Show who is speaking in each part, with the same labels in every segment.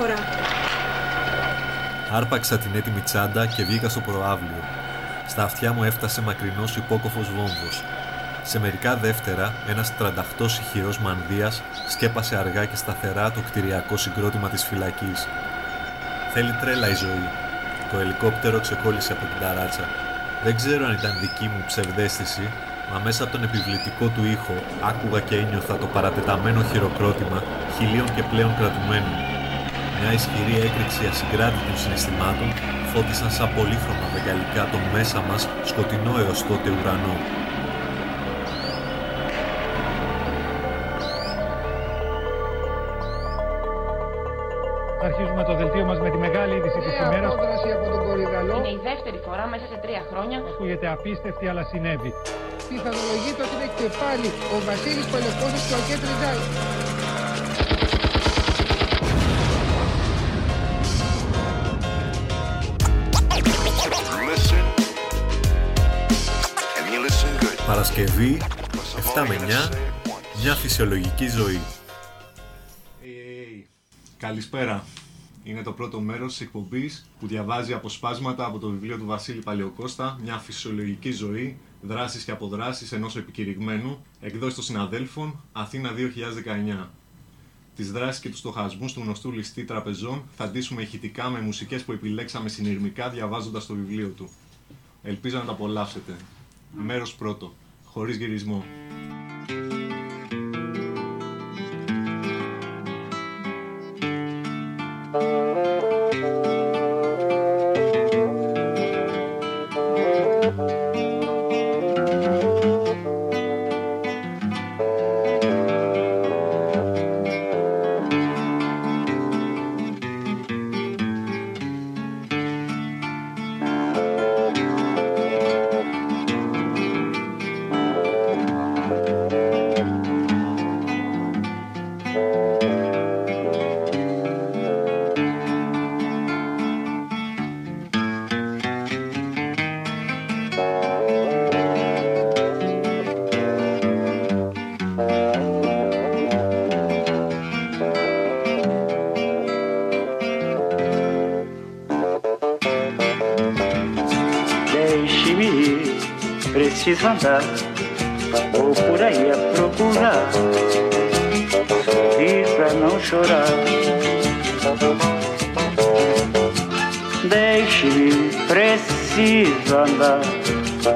Speaker 1: μαλάκες δεύτερη φορά.
Speaker 2: Άρπαξα την έτοιμη τσάντα και βγήκα στο προάβλιο. Στα αυτιά μου έφτασε μακρινός υπόκοφος βόμβος. Σε μερικά δεύτερα, ένας 38 ηχηρός μανδύας σκέπασε αργά και σταθερά το κτηριακό συγκρότημα της φυλακής. Θέλει τρέλα η ζωή. Το ελικόπτερο ξεκόλλησε από την ταράτσα. Δεν ξέρω αν ήταν δική μου ψευδέστηση, μα μέσα από τον επιβλητικό του ήχο άκουγα και ένιωθα το παρατεταμένο χειροκρότημα χιλίων και πλέον κρατουμένων. Μια ισχυρή έκρηξη ασυγκράτητων συναισθημάτων φώτισαν σαν πολύχρωμα βεγγαλικά το μέσα μας σκοτεινό έως τότε ουρανό.
Speaker 3: Αρχίζουμε το δελτίο μας με τη μεγάλη είδηση της ημέρας.
Speaker 4: από τον Κορυδαλό.
Speaker 5: Είναι η δεύτερη φορά μέσα σε τρία χρόνια.
Speaker 3: Ακούγεται απίστευτη αλλά συνέβη.
Speaker 4: Πιθανολογείται ότι είναι και πάλι ο Βασίλης Πελεκόζος και ο Αρκέτ
Speaker 2: Παρασκευή, 7 με 9, μια φυσιολογική ζωή.
Speaker 6: Hey, Καλησπέρα. Είναι το πρώτο μέρος της εκπομπής που διαβάζει αποσπάσματα από το βιβλίο του Βασίλη Παλαιοκώστα «Μια φυσιολογική ζωή, δράσεις και αποδράσεις ενός επικηρυγμένου» εκδόσεις των συναδέλφων Αθήνα 2019. Τις δράσεις και τους στοχασμούς του γνωστού ληστή τραπεζών θα ντύσουμε ηχητικά με μουσικές που επιλέξαμε συνειρμικά διαβάζοντας το βιβλίο του. Ελπίζω να τα απολαύσετε. Μέρος πρώτο. Χωρίς γυρισμό.
Speaker 7: Deixe-me andar, vou por aí a procurar, sorrir pra não chorar. Deixe-me preciso andar,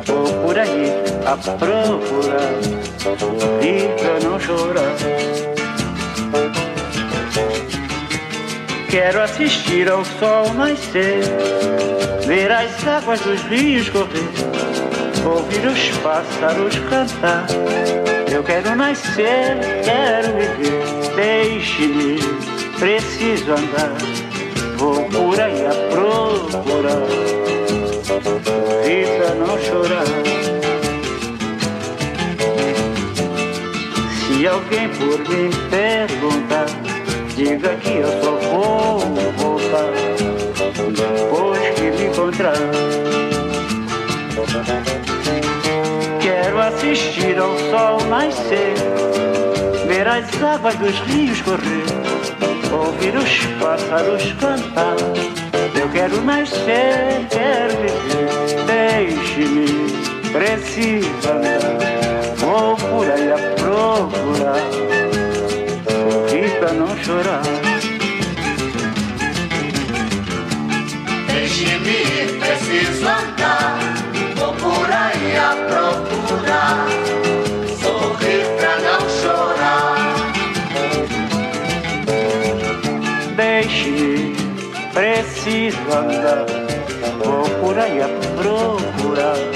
Speaker 7: vou por aí a procurar, sorrir pra não chorar. Quero assistir ao sol nascer ver as águas dos rios correr, ouvir os pássaros cantar. Eu quero nascer, quero viver, deixe-me, preciso andar. Vou por aí a procurar, pra não chorar. Se alguém por mim perguntar, diga que eu só vou voltar depois que me encontrar. Quero assistir ao sol nascer, ver as águas dos rios correr, ouvir os pássaros cantar. Eu quero nascer, quero viver, deixe-me, preciso andar. Vou por aí a procurar, sorrir pra não chorar.
Speaker 8: Deixe-me preciso andar. Vou por aí a. Sorrir pra não chorar.
Speaker 7: Deixe-me, preciso andar. Vou por aí a procurar.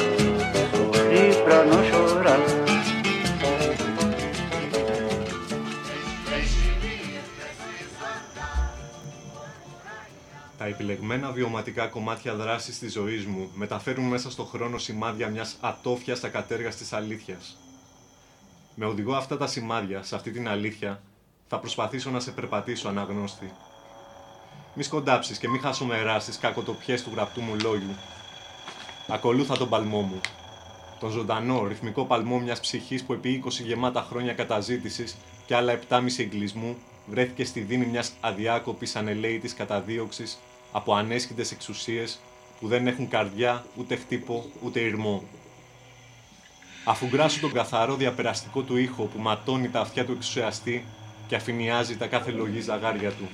Speaker 6: Επιλεγμένα βιωματικά κομμάτια δράσης της ζωής μου μεταφέρουν μέσα στο χρόνο σημάδια μιας ατόφιας ακατέργαστης αλήθειας. Με οδηγώ αυτά τα σημάδια σε αυτή την αλήθεια, θα προσπαθήσω να σε περπατήσω αναγνώστη. Μη σκοντάψεις και μη χασομεράς τις κακοτοπιές του γραπτού μου λόγιου. Ακολούθα τον παλμό μου. Τον ζωντανό, ρυθμικό παλμό μιας ψυχής που επί 20 γεμάτα χρόνια καταζήτησης και άλλα 7,5 εγκλισμού βρέθηκε στη δίνη μιας αδιάκοπης ανελαίητης καταδίωξης από ανέσχυτες εξουσίες που δεν έχουν καρδιά, ούτε χτύπο, ούτε ηρμό. Αφού γκράσω τον καθαρό διαπεραστικό του ήχο που ματώνει τα αυτιά του εξουσιαστή και αφηνιάζει τα κάθε λογή ζαγάρια του.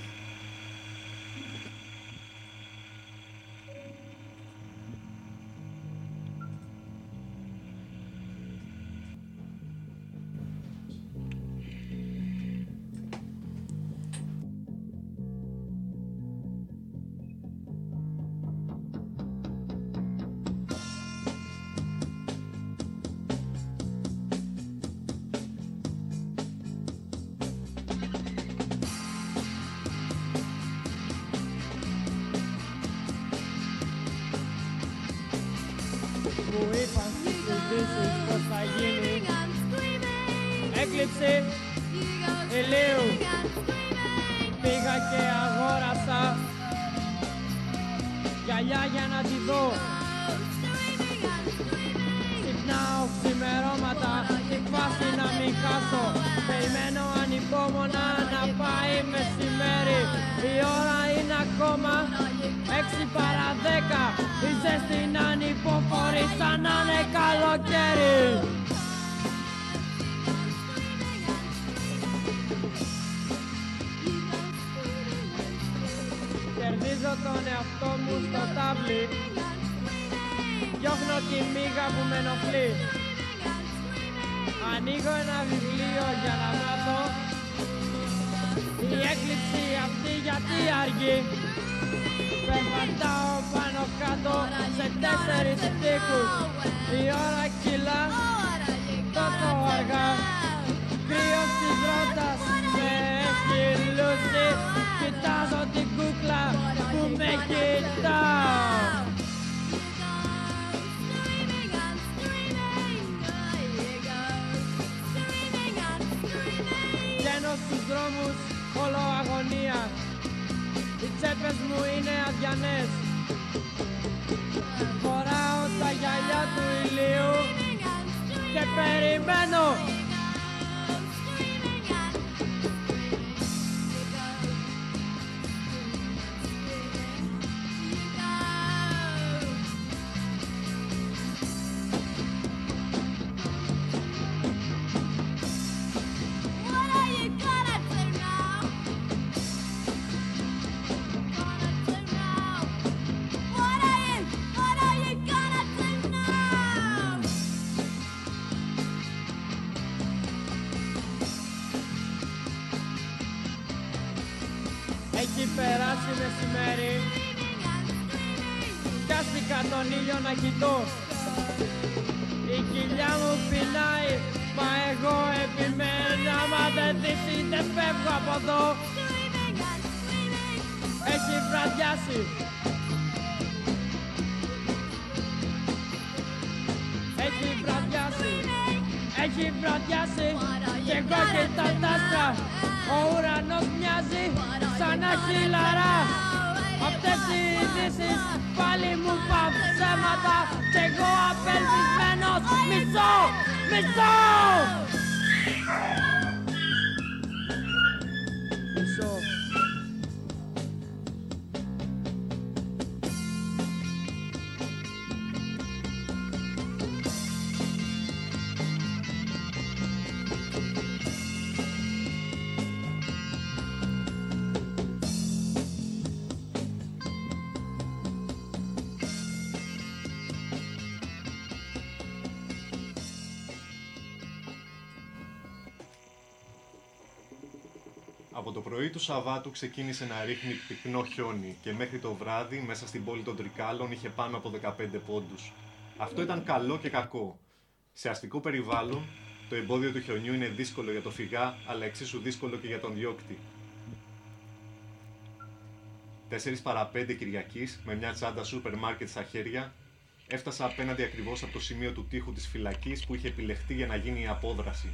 Speaker 1: Ειδήσεις πως θα γίνει Έκλειψη ηλίου Πήγα και αγόρασα γυαλιά για να τη δω Ξυπνάω ξημερώματα τη φάση να μην χάσω Περιμένω ανυπόμονα να πάει μεσημέρι Η ώρα είναι ακόμα έξι παρά δέκα Η ζέστη είναι ανυπόφορη σαν να είναι καλοκαίρι. Κερδίζω τον εαυτό μου στο τάβλι. Διώχνω τη μίγα που με ενοχλεί. Ανοίγω ένα βιβλίο για να μάθω. Η έκλειψη αυτή γιατί αργεί Περπατάω πάνω κάτω σε τέσσερις τείχους. Η ώρα κυλά τόσο αργά Κρύος της ρότας με έχει λούσει Κοιτάζω την κούκλα που με κοιτά. Βγαίνω στους δρόμους όλο αγωνία. Οι τσέπες μου είναι αδιανές Φοράω τα γυαλιά του ηλίου Και περιμένω
Speaker 6: πρωί του Σαββάτου ξεκίνησε να ρίχνει πυκνό χιόνι και μέχρι το βράδυ μέσα στην πόλη των Τρικάλων είχε πάνω από 15 πόντους. Αυτό ήταν καλό και κακό. Σε αστικό περιβάλλον, το εμπόδιο του χιονιού είναι δύσκολο για το φυγά, αλλά εξίσου δύσκολο και για τον διώκτη. 4 παρα 5 Κυριακής, με μια τσάντα σούπερ μάρκετ στα χέρια, έφτασα απέναντι ακριβώς από το σημείο του τείχου της φυλακής που είχε επιλεχτεί για να γίνει η απόδραση.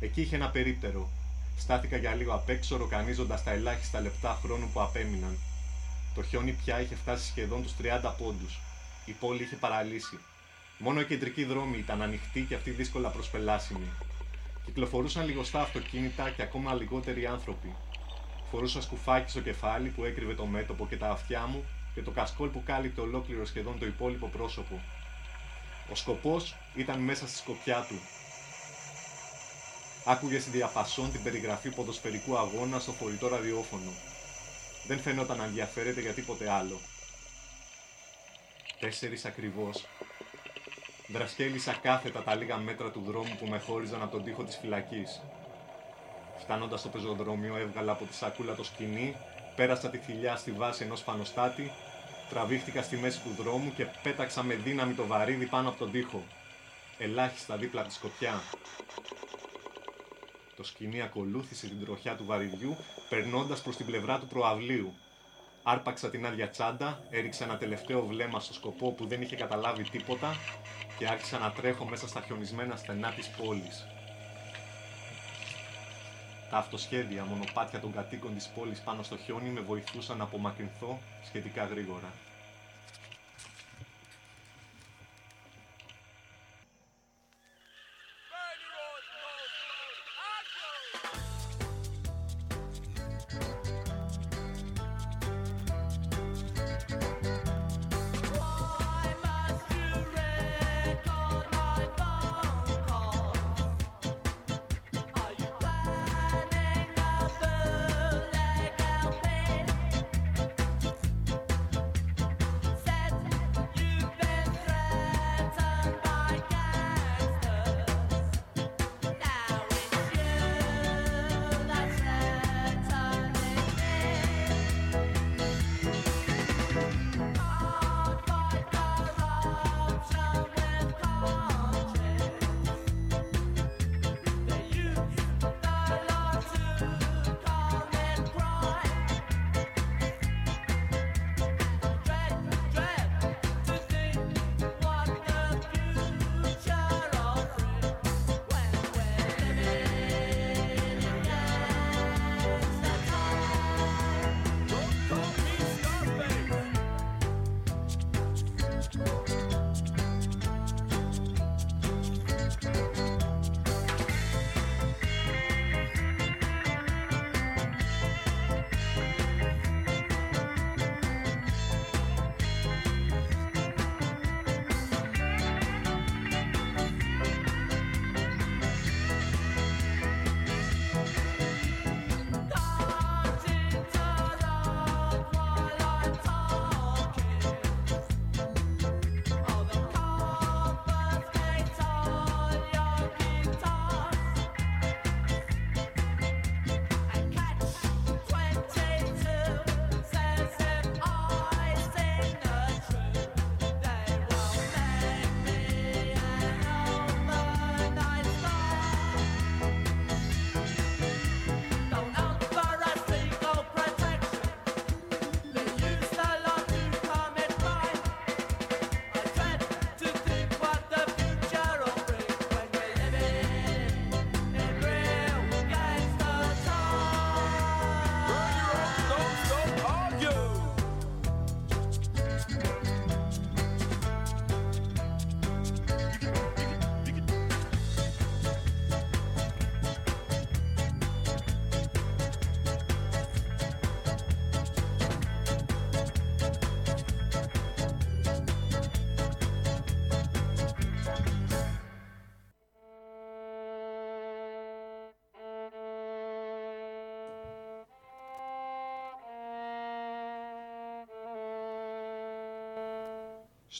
Speaker 6: Εκεί είχε ένα περίπτερο. Στάθηκα για λίγο απ' έξω, ροκανίζοντας τα ελάχιστα λεπτά χρόνου που απέμειναν. Το χιόνι πια είχε φτάσει σχεδόν τους 30 πόντους. Η πόλη είχε παραλύσει. Μόνο οι κεντρικοί δρόμοι ήταν ανοιχτοί και αυτοί δύσκολα προσπελάσιμοι. Κυκλοφορούσαν λιγοστά αυτοκίνητα και ακόμα λιγότεροι άνθρωποι. Φορούσα σκουφάκι στο κεφάλι που έκρυβε το μέτωπο και τα αυτιά μου και το κασκόλ που κάλυπτε ολόκληρο σχεδόν το υπόλοιπο πρόσωπο. Ο σκοπός ήταν μέσα στη σκοπιά του. Άκουγε στη διαπασόν την περιγραφή ποδοσφαιρικού αγώνα στο φορητό ραδιόφωνο. Δεν φαινόταν να ενδιαφέρεται για τίποτε άλλο. Τέσσερις ακριβώς. Δρασκέλισα κάθετα τα λίγα μέτρα του δρόμου που με χώριζαν από τον τοίχο της φυλακής. Φτάνοντας στο πεζοδρόμιο έβγαλα από τη σακούλα το σκηνή, πέρασα τη θηλιά στη βάση ενός φανοστάτη, τραβήχτηκα στη μέση του δρόμου και πέταξα με δύναμη το βαρύδι πάνω από τον τοίχο. Ελάχιστα δίπλα από τη σκοπιά. Το σκηνή ακολούθησε την τροχιά του βαριδιού, περνώντας προς την πλευρά του προαυλίου. Άρπαξα την άδεια τσάντα, έριξα ένα τελευταίο βλέμμα στο σκοπό που δεν είχε καταλάβει τίποτα και άρχισα να τρέχω μέσα στα χιονισμένα στενά της πόλης. Τα αυτοσχέδια μονοπάτια των κατοίκων της πόλης πάνω στο χιόνι με βοηθούσαν να απομακρυνθώ σχετικά γρήγορα.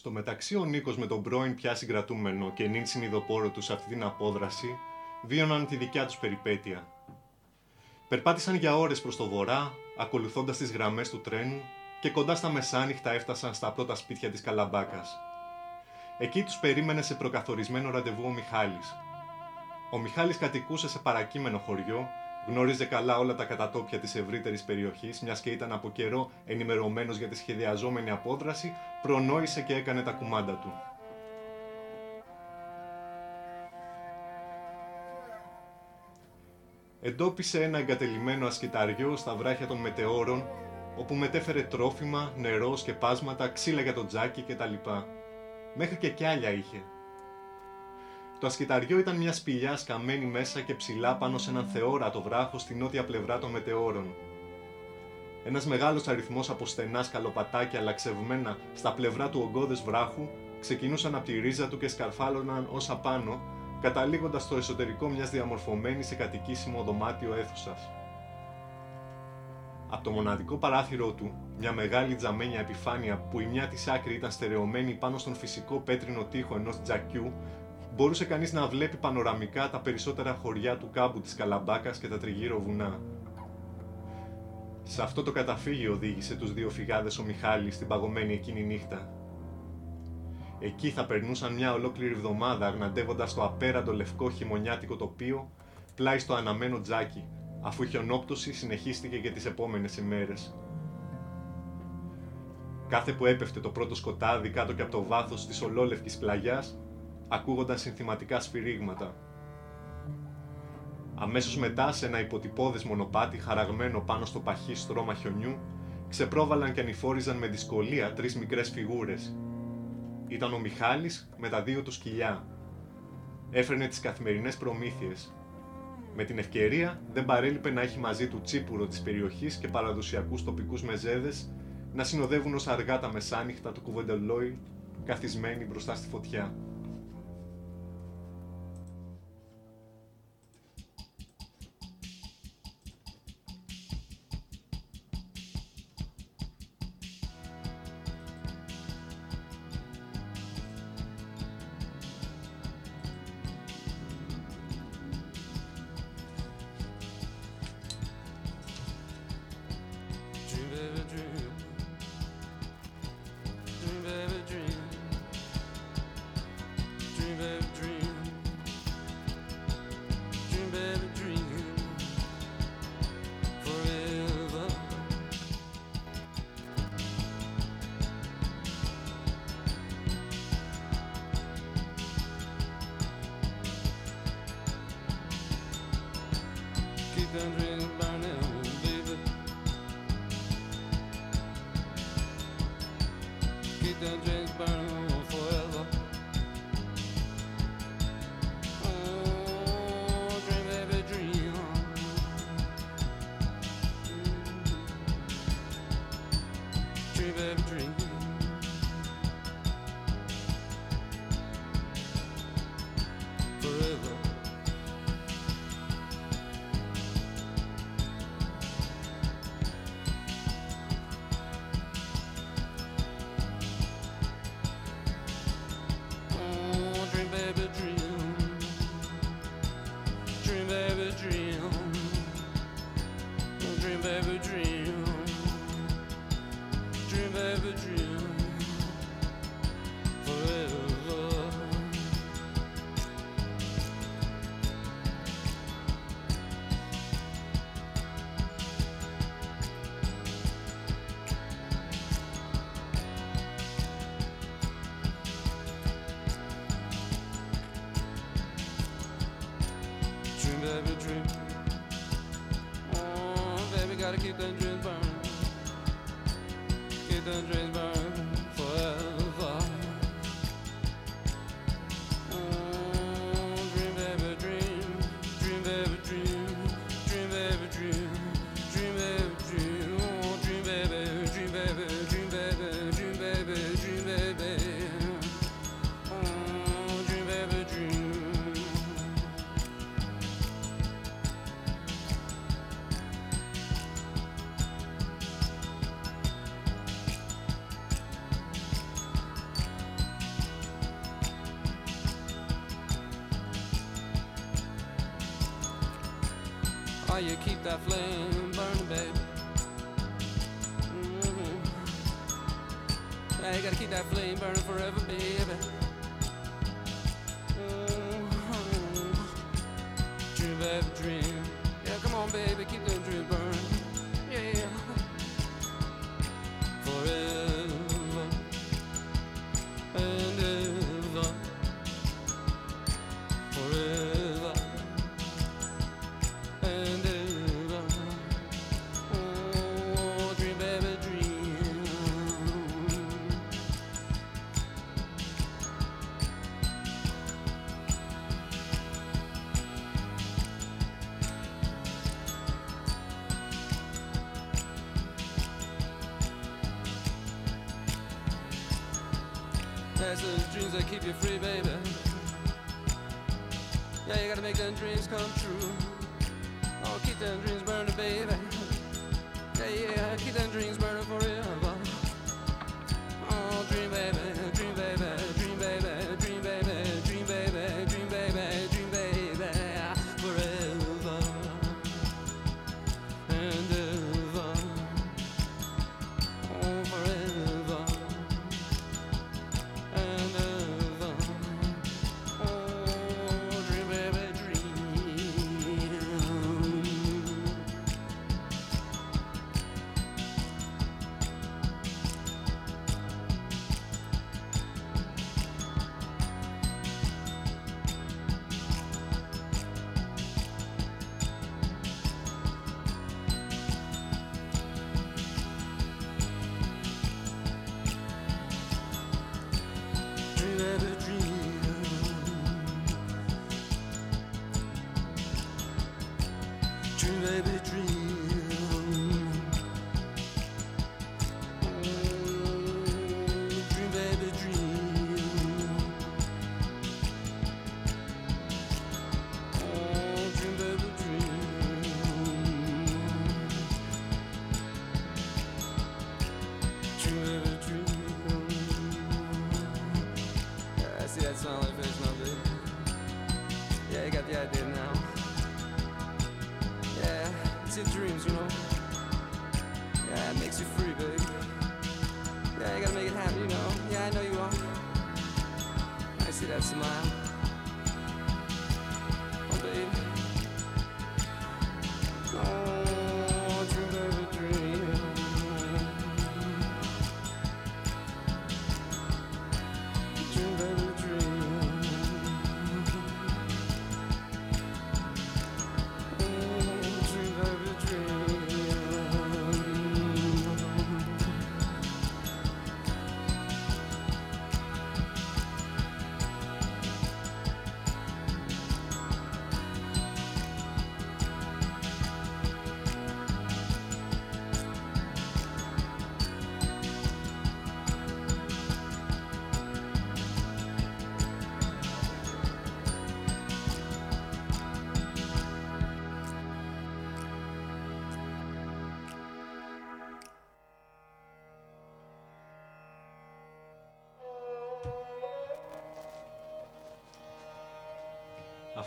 Speaker 6: Στο μεταξύ ο Νίκος με τον πρώην πια συγκρατούμενο και νυν συνειδοπόρο τους σε αυτή την απόδραση βίωναν τη δικιά τους περιπέτεια. Περπάτησαν για ώρες προς το βορρά, ακολουθώντας τις γραμμές του τρένου και κοντά στα μεσάνυχτα έφτασαν στα πρώτα σπίτια της Καλαμπάκας. Εκεί τους περίμενε σε προκαθορισμένο ραντεβού ο Μιχάλης. Ο Μιχάλης κατοικούσε σε παρακείμενο χωριό Γνώριζε καλά όλα τα κατατόπια της ευρύτερης περιοχής, μιας και ήταν από καιρό ενημερωμένος για τη σχεδιαζόμενη απόδραση, προνόησε και έκανε τα κουμάντα του. Εντόπισε ένα εγκατελειμμένο ασκηταριό στα βράχια των μετεώρων, όπου μετέφερε τρόφιμα, νερό, σκεπάσματα, ξύλα για το τζάκι κτλ. Μέχρι και κιάλια είχε. Το ασκηταριό ήταν μια σπηλιά σκαμμένη μέσα και ψηλά πάνω σε έναν θεόρατο βράχο στη νότια πλευρά των μετεώρων. Ένας μεγάλος αριθμός από στενά σκαλοπατάκια λαξευμένα στα πλευρά του ογκώδες βράχου ξεκινούσαν από τη ρίζα του και σκαρφάλωναν όσα πάνω, καταλήγοντας στο εσωτερικό μιας διαμορφωμένης σε κατοικήσιμο δωμάτιο αίθουσας. Από το μοναδικό παράθυρο του, μια μεγάλη τζαμένια επιφάνεια που η μια της άκρη ήταν στερεωμένη πάνω στον φυσικό πέτρινο τοίχο ενός τζακιού, μπορούσε κανείς να βλέπει πανοραμικά τα περισσότερα χωριά του κάμπου της Καλαμπάκας και τα τριγύρω βουνά. Σε αυτό το καταφύγιο οδήγησε τους δύο φυγάδες ο Μιχάλης την παγωμένη εκείνη νύχτα. Εκεί θα περνούσαν μια ολόκληρη εβδομάδα αγναντεύοντας το απέραντο λευκό χειμωνιάτικο τοπίο πλάι στο αναμένο τζάκι, αφού η χιονόπτωση συνεχίστηκε και τις επόμενες ημέρες. Κάθε που έπεφτε το πρώτο σκοτάδι κάτω και από το βάθος της ολόλευκης πλαγιάς, ακούγονταν συνθηματικά σφυρίγματα. Αμέσως μετά, σε ένα υποτυπώδες μονοπάτι χαραγμένο πάνω στο παχύ στρώμα χιονιού, ξεπρόβαλαν και ανηφόριζαν με δυσκολία τρεις μικρές φιγούρες. Ήταν ο Μιχάλης με τα δύο του σκυλιά. Έφερνε τις καθημερινές προμήθειες. Με την ευκαιρία δεν παρέλειπε να έχει μαζί του τσίπουρο της περιοχής και παραδοσιακούς τοπικούς μεζέδες να συνοδεύουν ως αργά τα μεσάνυχτα του κουβεντελόι καθισμένοι μπροστά στη φωτιά.
Speaker 9: Bethlehem. Dreams come true.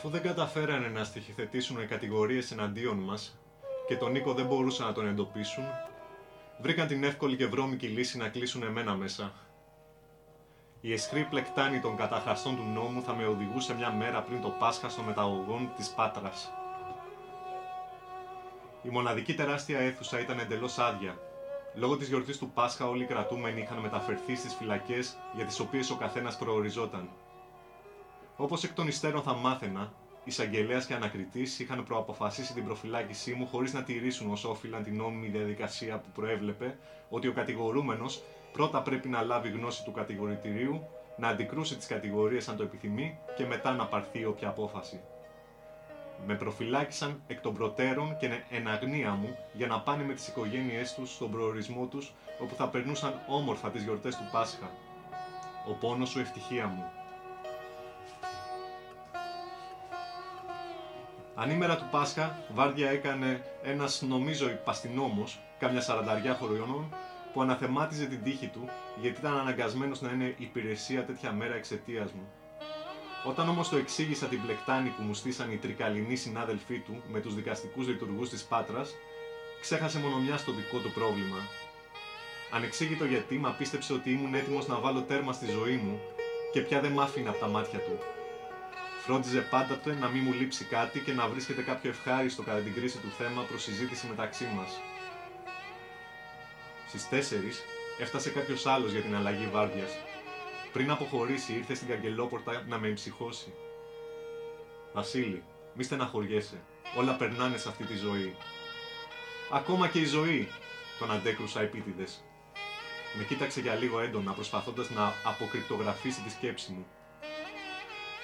Speaker 6: Αφού δεν καταφέρανε να στοιχειοθετήσουν κατηγορίες εναντίον μας και τον Νίκο δεν μπορούσαν να τον εντοπίσουν, βρήκαν την εύκολη και βρώμικη λύση να κλείσουν εμένα μέσα. Η αισχρή πλεκτάνη των καταχραστών του νόμου θα με οδηγούσε μια μέρα πριν το Πάσχα στο μεταγωγόν της Πάτρας. Η μοναδική τεράστια αίθουσα ήταν εντελώς άδεια. Λόγω της γιορτής του Πάσχα όλοι οι κρατούμενοι είχαν μεταφερθεί στις φυλακές για τις οποίες ο καθένας προοριζόταν. Όπως εκ των υστέρων θα μάθαινα, εισαγγελέας και ανακριτής είχαν προαποφασίσει την προφυλάκησή μου χωρίς να τηρήσουν ως όφυλαν την νόμιμη διαδικασία που προέβλεπε ότι ο κατηγορούμενος πρώτα πρέπει να λάβει γνώση του κατηγορητηρίου, να αντικρούσει τις κατηγορίες αν το επιθυμεί και μετά να πάρθει όποια απόφαση. Με προφυλάκησαν εκ των προτέρων και εν αγνία μου για να πάνε με τις οικογένειές τους στον προορισμό τους όπου θα περνούσαν όμορφα τις γιορτές του Πάσχα. Ο πόνος σου ευτυχία μου. Ανήμερα του Πάσχα, βάρδια έκανε ένας νομίζω υπαστινόμος, κάμια σαρανταριά χρονών, που αναθεμάτιζε την τύχη του γιατί ήταν αναγκασμένος να είναι υπηρεσία τέτοια μέρα εξαιτίας μου. Όταν όμως το εξήγησα την πλεκτάνη που μου στήσαν οι τρικαλινοί συνάδελφοί του με τους δικαστικούς λειτουργούς της Πάτρας, ξέχασε μόνο μια στο δικό του πρόβλημα. Ανεξήγητο γιατί μα πίστεψε ότι ήμουν έτοιμος να βάλω τέρμα στη ζωή μου και πια δεν μ' άφηνε από τα μάτια του. Φρόντιζε πάντοτε να μην μου λείψει κάτι και να βρίσκεται κάποιο ευχάριστο κατά την κρίση του θέμα προς συζήτηση μεταξύ μας. Στις 4 έφτασε κάποιος άλλος για την αλλαγή βάρδιας. Πριν αποχωρήσει ήρθε στην καγκελόπορτα να με εμψυχώσει. Βασίλη, μη στεναχωριέσαι. Όλα περνάνε σε αυτή τη ζωή. Ακόμα και η ζωή, τον αντέκρουσα επίτηδες. Με κοίταξε για λίγο έντονα, προσπαθώντας να αποκρυπτογραφήσει τη σκέψη μου.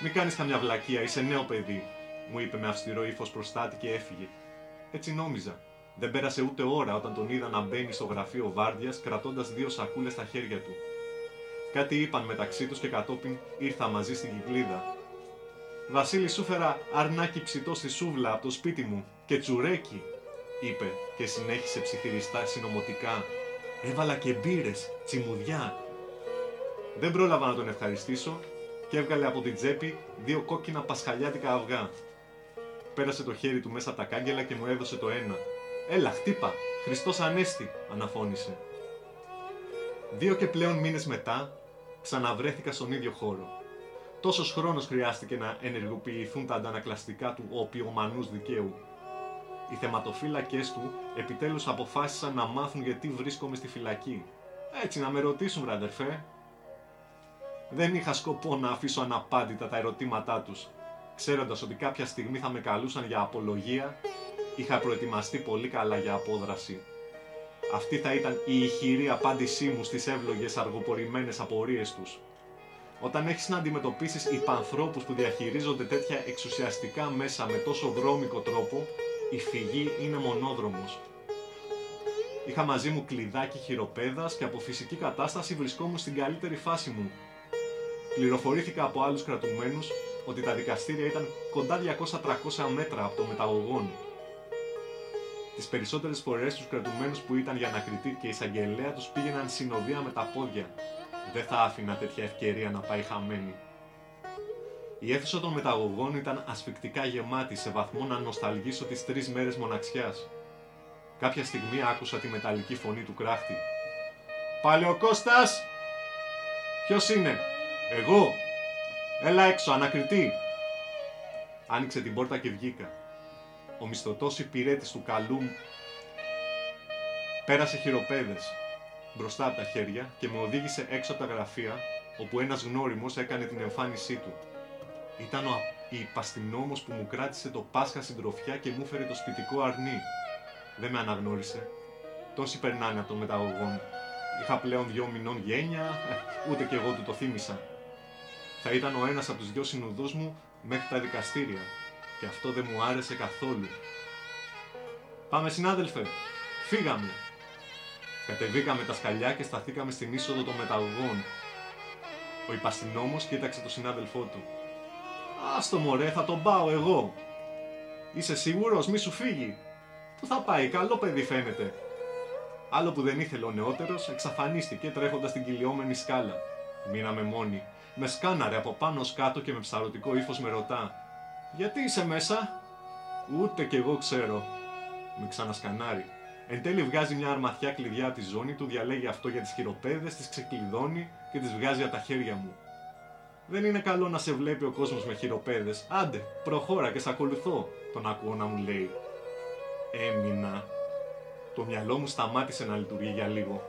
Speaker 6: Μη κάνεις καμιά βλακεία, είσαι νέο παιδί, μου είπε με αυστηρό ύφος προστάτη και έφυγε. Έτσι νόμιζα. Δεν πέρασε ούτε ώρα όταν τον είδα να μπαίνει στο γραφείο Βάρδιας κρατώντας δύο σακούλες στα χέρια του. Κάτι είπαν μεταξύ τους και κατόπιν ήρθα μαζί στην κυκλίδα. Βασίλη, σου φέρα αρνάκι ψητό στη σούβλα από το σπίτι μου και τσουρέκι, είπε και συνέχισε ψιθυριστά συνωμοτικά. Έβαλα και μπύρες, τσιμουδιά. Δεν πρόλαβα να τον ευχαριστήσω και έβγαλε από την τσέπη δύο κόκκινα πασχαλιάτικα αυγά. Πέρασε το χέρι του μέσα από τα κάγκελα και μου έδωσε το ένα. Έλα, χτύπα, Χριστός Ανέστη, αναφώνησε. Δύο και πλέον μήνες μετά, ξαναβρέθηκα στον ίδιο χώρο. Τόσος χρόνος χρειάστηκε να ενεργοποιηθούν τα αντανακλαστικά του οπιομανούς δικαίου. Οι θεματοφύλακες του επιτέλους αποφάσισαν να μάθουν γιατί βρίσκομαι στη φυλακή. Έτσι να με ρωτήσουν, ρε αδερφέ. Δεν είχα σκοπό να αφήσω αναπάντητα τα ερωτήματά τους. Ξέροντας ότι κάποια στιγμή θα με καλούσαν για απολογία, είχα προετοιμαστεί πολύ καλά για απόδραση. Αυτή θα ήταν η ηχηρή απάντησή μου στις εύλογες αργοπορημένες απορίες τους. Όταν έχεις να αντιμετωπίσεις υπανθρώπους που διαχειρίζονται τέτοια εξουσιαστικά μέσα με τόσο βρώμικο τρόπο, η φυγή είναι μονόδρομος. Είχα μαζί μου κλειδάκι χειροπέδας και από φυσική κατάσταση βρισκόμουν στην καλύτερη φάση μου. Πληροφορήθηκα από άλλους κρατουμένους ότι τα δικαστήρια ήταν κοντά 200-300 μέτρα από το μεταγωγόν. Τις περισσότερες φορές τους κρατουμένους που ήταν για ανακριτή και εισαγγελέα τους πήγαιναν συνοδεία με τα πόδια. Δεν θα άφηνα τέτοια ευκαιρία να πάει χαμένη. Η αίθουσα των μεταγωγών ήταν ασφικτικά γεμάτη σε βαθμό να νοσταλγήσω τις τρεις μέρες μοναξιάς. Κάποια στιγμή άκουσα τη μεταλλική φωνή του κράχτη. «Παλαιοκώστας! Ποιος είναι; Εγώ! Έλα έξω, ανακριτή!» Άνοιξε την πόρτα και βγήκα. Ο μισθωτός υπηρέτης του καλούμ πέρασε χειροπέδες μπροστά από τα χέρια και με οδήγησε έξω από τα γραφεία όπου ένας γνώριμος έκανε την εμφάνισή του. Ήταν ο υπαστινόμος που μου κράτησε το Πάσχα συντροφιά και μου έφερε το σπιτικό αρνί. Δεν με αναγνώρισε. Τόσοι περνάνε από τον μεταγωγόν. Είχα πλέον δυο μηνών γένια, ε, ούτε κι εγώ του το θύμισα. Θα ήταν ο ένας από τους δυο συνοδούς μου μέχρι τα δικαστήρια και αυτό δεν μου άρεσε καθόλου. Πάμε συνάδελφε, φύγαμε. Κατεβήκαμε τα σκαλιά και σταθήκαμε στην είσοδο των μεταγωγών. Ο υπαστηνόμος κοίταξε τον συνάδελφό του. Άστο μωρέ, θα τον πάω εγώ. Είσαι σίγουρος, μη σου φύγει. Πού θα πάει, καλό παιδί φαίνεται. Άλλο που δεν ήθελε ο νεότερος, εξαφανίστηκε τρέχοντας την κυλιόμενη σκάλα. Μείναμε μόνοι. Με σκάναρε από πάνω ως κάτω και με ψαρωτικό ύφος με ρωτά. Γιατί είσαι μέσα; Ούτε κι εγώ ξέρω. Με ξανασκανάρει. Εν τέλει βγάζει μια αρμαθιά κλειδιά από τη ζώνη του, διαλέγει αυτό για τις χειροπέδες, τις ξεκλειδώνει και τις βγάζει από τα χέρια μου. Δεν είναι καλό να σε βλέπει ο κόσμος με χειροπέδες. Άντε, προχώρα και σε ακολουθώ, τον ακούω να μου λέει. Έμεινα. Το μυαλό μου σταμάτησε να λειτουργεί για λίγο.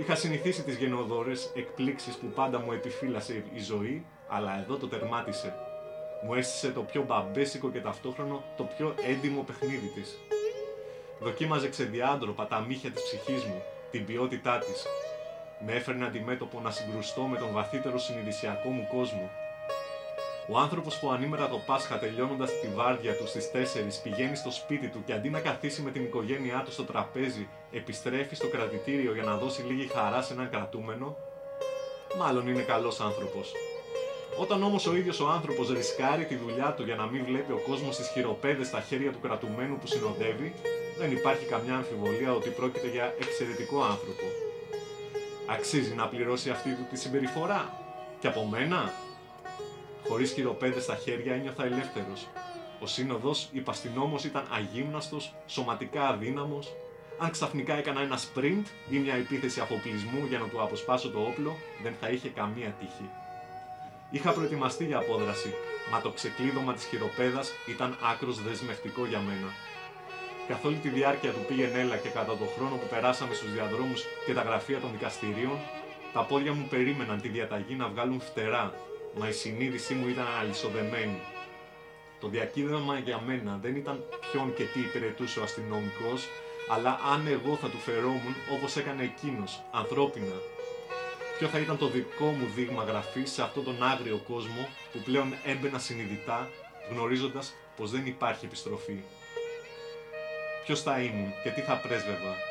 Speaker 6: Είχα συνηθίσει τις γενοδόρες εκπλήξεις που πάντα μου επιφύλασε η ζωή, αλλά εδώ το τερμάτισε. Μου έστησε το πιο μπαμπέσικο και ταυτόχρονο το πιο έντιμο παιχνίδι της. Δοκίμαζε ξεδιάντροπα τα μύχια της ψυχής μου, την ποιότητά της. Με έφερνε αντιμέτωπο να συγκρουστώ με τον βαθύτερο συνειδησιακό μου κόσμο. Ο άνθρωπος που ανήμερα το Πάσχα τελειώνοντας τη βάρδια του στις 4 πηγαίνει στο σπίτι του και αντί να καθίσει με την οικογένειά του στο τραπέζι, επιστρέφει στο κρατητήριο για να δώσει λίγη χαρά σε έναν κρατούμενο, μάλλον είναι καλός άνθρωπος. Όταν όμως ο ίδιος ο άνθρωπος ρισκάρει τη δουλειά του για να μην βλέπει ο κόσμος τις χειροπέδες στα χέρια του κρατουμένου που συνοδεύει, δεν υπάρχει καμιά αμφιβολία ότι πρόκειται για εξαιρετικό άνθρωπο. Αξίζει να πληρώσει αυτή του τη συμπεριφορά; Και από μένα; Χωρίς χειροπέδες στα χέρια ένιωθα ελεύθερος. Ο σύνοδος υπαστηνόμο ήταν αγύμναστος, σωματικά αδύναμος. Αν ξαφνικά έκανα ένα sprint ή μια επίθεση αφοπλισμού για να του αποσπάσω το όπλο, δεν θα είχε καμία τύχη. Είχα προετοιμαστεί για απόδραση, μα το ξεκλείδωμα της χειροπέδας ήταν άκρος δεσμευτικό για μένα. Καθ' όλη τη διάρκεια του πήγαινε έλα και κατά τον χρόνο που περάσαμε στους διαδρόμους και τα γραφεία των δικαστηρίων, τα πόδια μου περίμεναν τη διαταγή να βγάλουν φτερά, μα η συνείδησή μου ήταν αλυσοδεμένη. Το διακύβευμα για μένα δεν ήταν ποιον και τι υπηρετούσε ο αστυνομικός, αλλά αν εγώ θα του φερόμουν όπως έκανε εκείνος, ανθρώπινα, ποιο θα ήταν το δικό μου δείγμα γραφής σε αυτόν τον άγριο κόσμο που πλέον έμπαινα συνειδητά, γνωρίζοντας πως δεν υπάρχει επιστροφή. Ποιος θα ήμουν και τι θα πρέσβευα.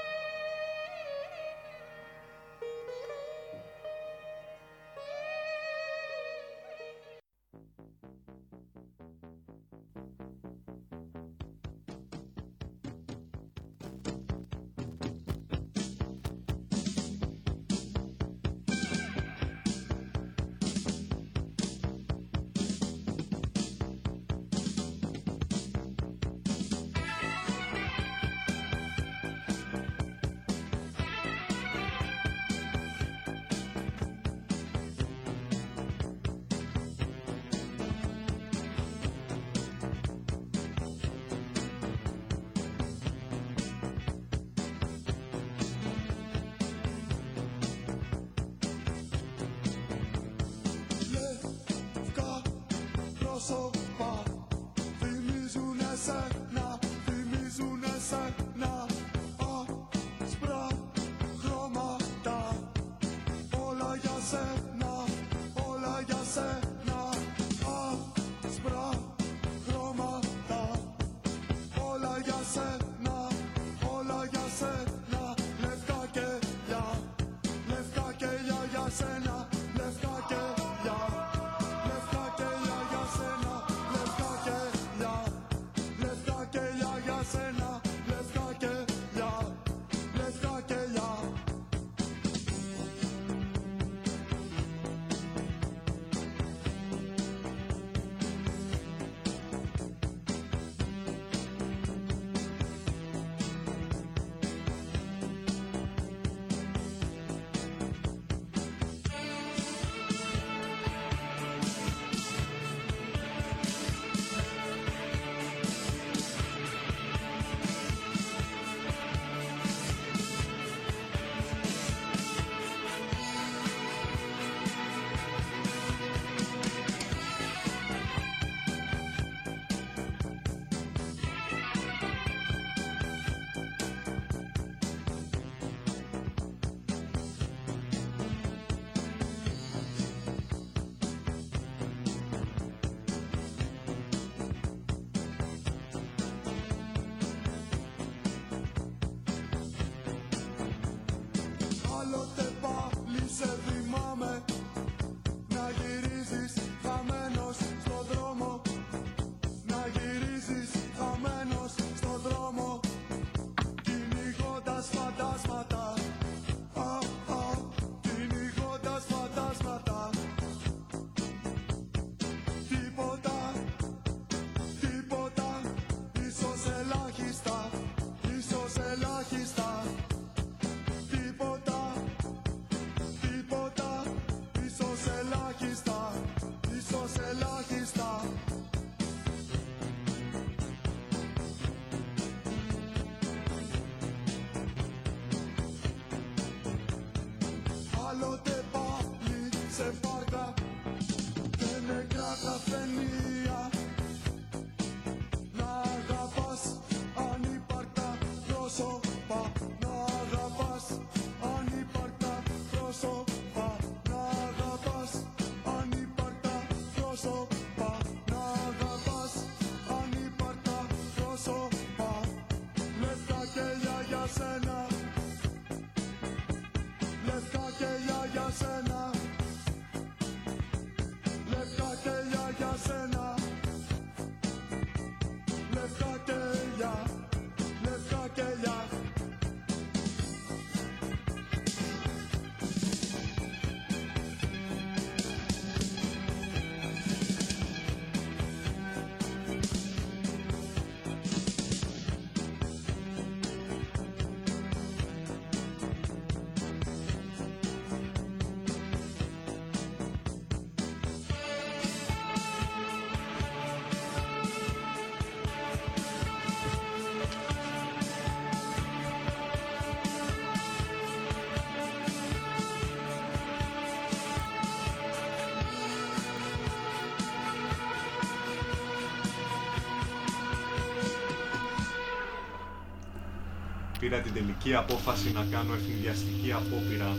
Speaker 6: Πήρα την τελική απόφαση να κάνω ευνηδιαστική απόπειρα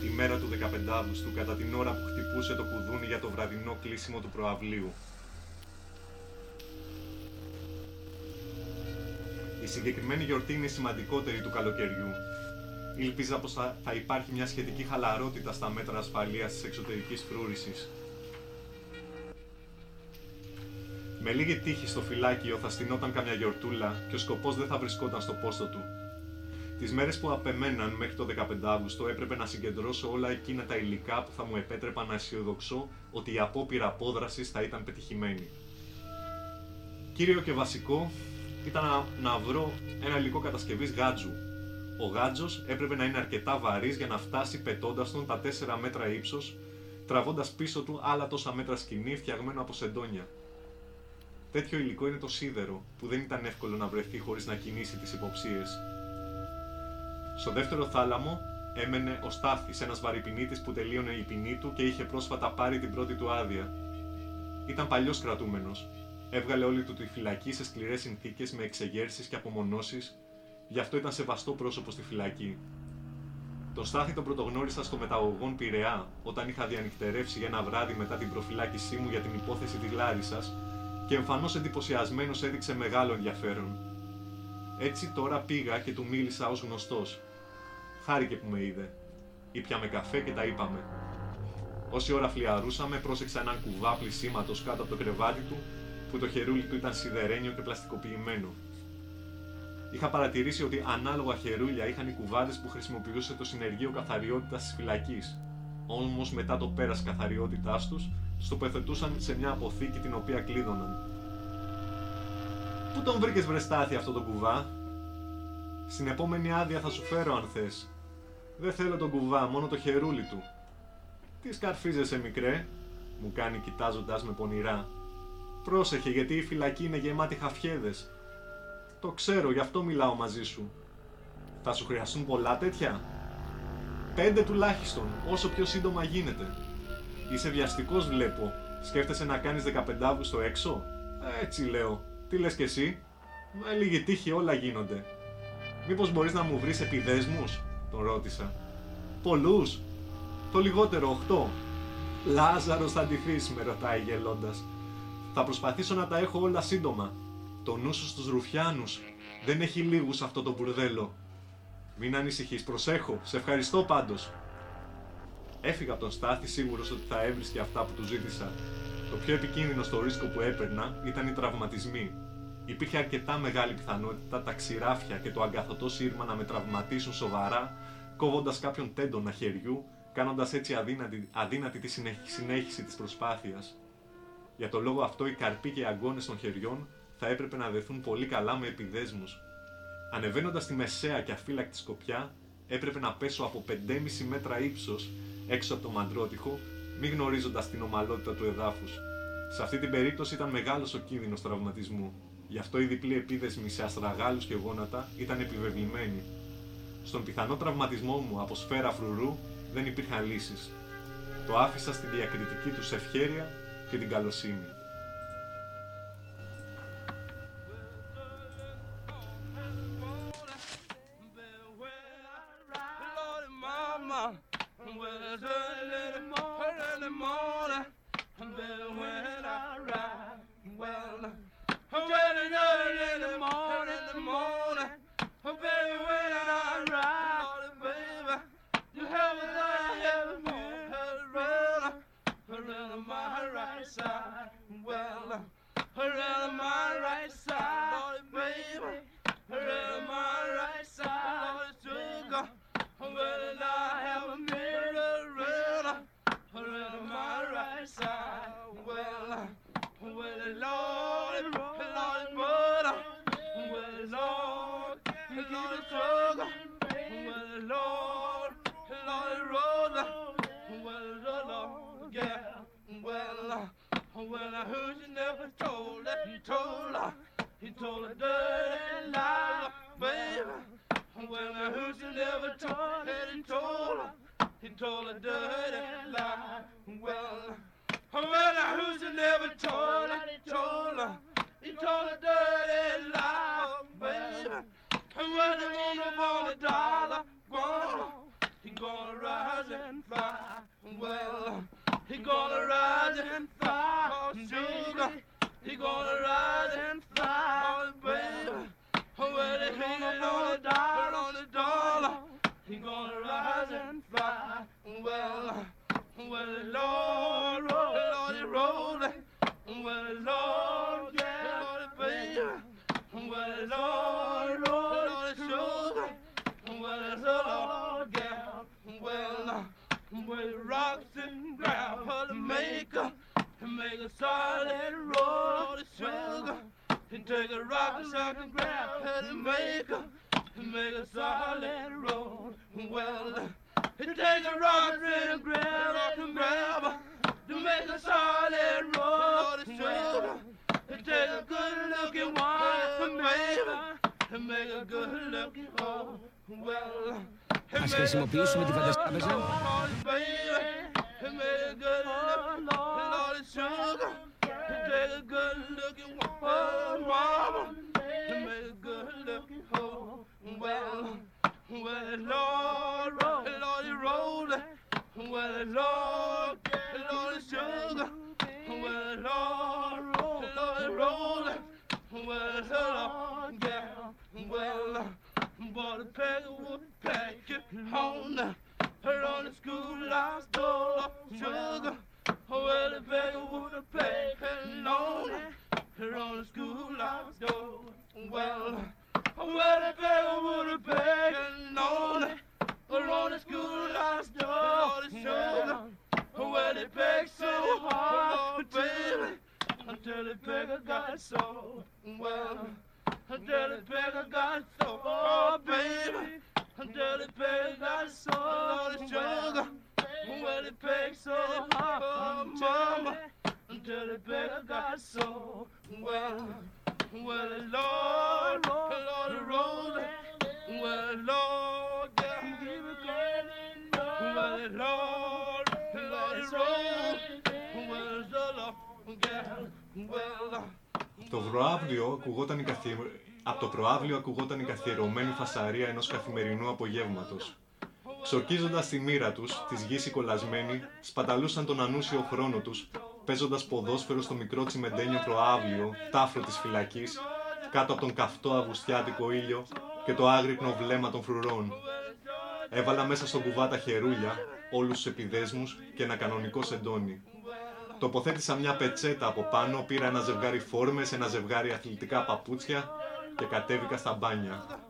Speaker 6: τη μέρα του 15 Αύγουστου κατά την ώρα που χτυπούσε το κουδούνι για το βραδινό κλείσιμο του προαυλίου. Η συγκεκριμένη γιορτή είναι η σημαντικότερη του καλοκαιριού. Ήλπιζα πως θα, θα υπάρχει μια σχετική χαλαρότητα στα μέτρα ασφαλείας της εξωτερικής φρούρησης. Με λίγη τύχη στο φυλάκιο θα στηνόταν καμιά γιορτούλα και ο σκοπός δεν θα βρισκόταν στο πόστο του. Τις μέρες που απεμέναν μέχρι το 15 Αύγουστο έπρεπε να συγκεντρώσω όλα εκείνα τα υλικά που θα μου επέτρεπαν να αισιοδοξώ ότι η απόπειρα απόδρασης θα ήταν πετυχημένη. Κύριο και βασικό ήταν να, να βρω ένα υλικό κατασκευής γάτζου. Ο γάτζος έπρεπε να είναι αρκετά βαρύς για να φτάσει πετώντας τον τα 4 μέτρα ύψος, τραβώντας πίσω του άλλα τόσα μέτρα σκηνή φτιαγμένο από σεντόνια. Τέτοιο υλικό είναι το σίδερο, που δεν ήταν εύκολο να βρεθεί χωρίς να κινήσει τις υποψίες. Στο δεύτερο θάλαμο έμενε ο Στάθης, ένας βαρυπινίτης που τελείωνε η ποινή του και είχε πρόσφατα πάρει την πρώτη του άδεια. Ήταν παλιός κρατούμενος. Έβγαλε όλη του τη φυλακή σε σκληρές συνθήκες με εξεγέρσεις και απομονώσεις, γι' αυτό ήταν σεβαστό πρόσωπο στη φυλακή. Τον Στάθη τον πρωτογνώρισα στο μεταγωγόν Πειραιά, όταν είχα διανυκτερεύσει για ένα βράδυ μετά την προφυλάκησή μου για την υπόθεση της Λάρισας και εμφανώς εντυπωσιασμένος έδειξε μεγάλο ενδιαφέρον. Έτσι τώρα πήγα και του μίλησα ως γνωστός. Χάρηκε που με είδε. Ήπιαμε καφέ και τα είπαμε. Όση ώρα φλιαρούσαμε, πρόσεξα έναν κουβά πλησίματο κάτω από το κρεβάτι του, που το χερούλι του ήταν σιδερένιο και πλαστικοποιημένο. Είχα παρατηρήσει ότι ανάλογα χερούλια είχαν οι κουβάδες που χρησιμοποιούσε το συνεργείο καθαριότητας της φυλακής. Όμως μετά το πέρας καθαριότητάς τους, του τοποθετούσαν σε μια αποθήκη την οποία κλείδωναν. Πού τον βρήκες βρεστάθη αυτό το κουβά, Στην επόμενη άδεια θα σου φέρω αν θες. Δεν θέλω τον κουβά, μόνο το χερούλι του. Τι σκαρφίζεσαι μικρέ, μου κάνει κοιτάζοντας με πονηρά. Πρόσεχε γιατί η φυλακή είναι γεμάτη χαφιέδες. Το ξέρω, γι' αυτό μιλάω μαζί σου. Θα σου χρειαστούν πολλά τέτοια; Πέντε τουλάχιστον, όσο πιο σύντομα γίνεται. Είσαι βιαστικός βλέπω. Σκέφτεσαι να κάνεις 15 Αύγουστο έξω; Έτσι λέω. Τι λες κι εσύ; Με λίγη τύχη όλα γίνονται. Μήπως μπορείς να μου βρεις επιδέσμους, τον ρώτησα. Πολλούς. Το λιγότερο 8. Λάζαρος θα ντυθείς, με ρωτάει γελώντας. Θα προσπαθήσω να τα έχω όλα σύντομα. Το νου σου στους ρουφιάνους. Δεν έχει λίγους αυτό το μπουρδέλο. Μην ανησυχείς, προσέχω. Σε ευχαριστώ πάντως. Έφυγα από τον Στάθη σίγουρος ότι θα έβρισκε αυτά που του ζήτησα. Το πιο επικίνδυνο στο ρίσκο που έπαιρνα ήταν οι τραυματισμοί. Υπήρχε αρκετά μεγάλη πιθανότητα τα ξηράφια και το αγκαθωτό σύρμα να με τραυματίσουν σοβαρά, κόβοντας κάποιον τέντονα χεριού, κάνοντας έτσι αδύνατη, αδύνατη τη συνέχ- συνέχιση της προσπάθειας. Για το λόγο αυτό, οι καρποί και οι αγκώνε των χεριών θα έπρεπε να δεθούν πολύ καλά με επιδέσμους. Ανεβαίνοντας τη μεσαία και αφύλακτη σκοπιά, έπρεπε να πέσω από 5,5 μέτρα ύψος έξω από το μαντρότυχο, μη γνωρίζοντας την ομαλότητα του εδάφους. Σε αυτή την περίπτωση ήταν μεγάλος ο κίνδυνος τραυματισμού. Γι' αυτό η διπλή επίδεσμη σε αστραγάλους και γόνατα ήταν επιβεβλημένη. Στον πιθανό τραυματισμό μου από σφαίρα φρουρού δεν υπήρχαν λύσεις. Το άφησα στη διακριτική τους ευχέρεια και την καλοσύνη.
Speaker 10: Mama, well it's early in the morning, early morning, baby when I ride, well, well it's early in the morning, in the morning, baby. When I ride, baby, you have a lie, have a run on my right side, well, on my right side, baby, run on my right side, sugar. Well, I have a mirror runner on my right side. Well, well, Lord,
Speaker 6: φασαρία ενός καθημερινού απογεύματος. Ξορκίζοντας τη μοίρα τους, της γης οι κολλασμένοι, σπαταλούσαν τον ανούσιο χρόνο τους, παίζοντας ποδόσφαιρο στο μικρό τσιμεντένιο προάβλιο, τάφρο της φυλακής, κάτω από τον καυτό αυγουστιάτικο ήλιο και το άγρυπνο βλέμμα των φρουρών. Έβαλα μέσα στον κουβά τα χερούλια, όλους τους επιδέσμους και ένα κανονικό σεντόνι. Τοποθέτησα μια πετσέτα από πάνω, πήρα ένα ζευγάρι φόρμες, ένα ζευγάρι αθλητικά παπούτσια και κατέβηκα στα μπάνια.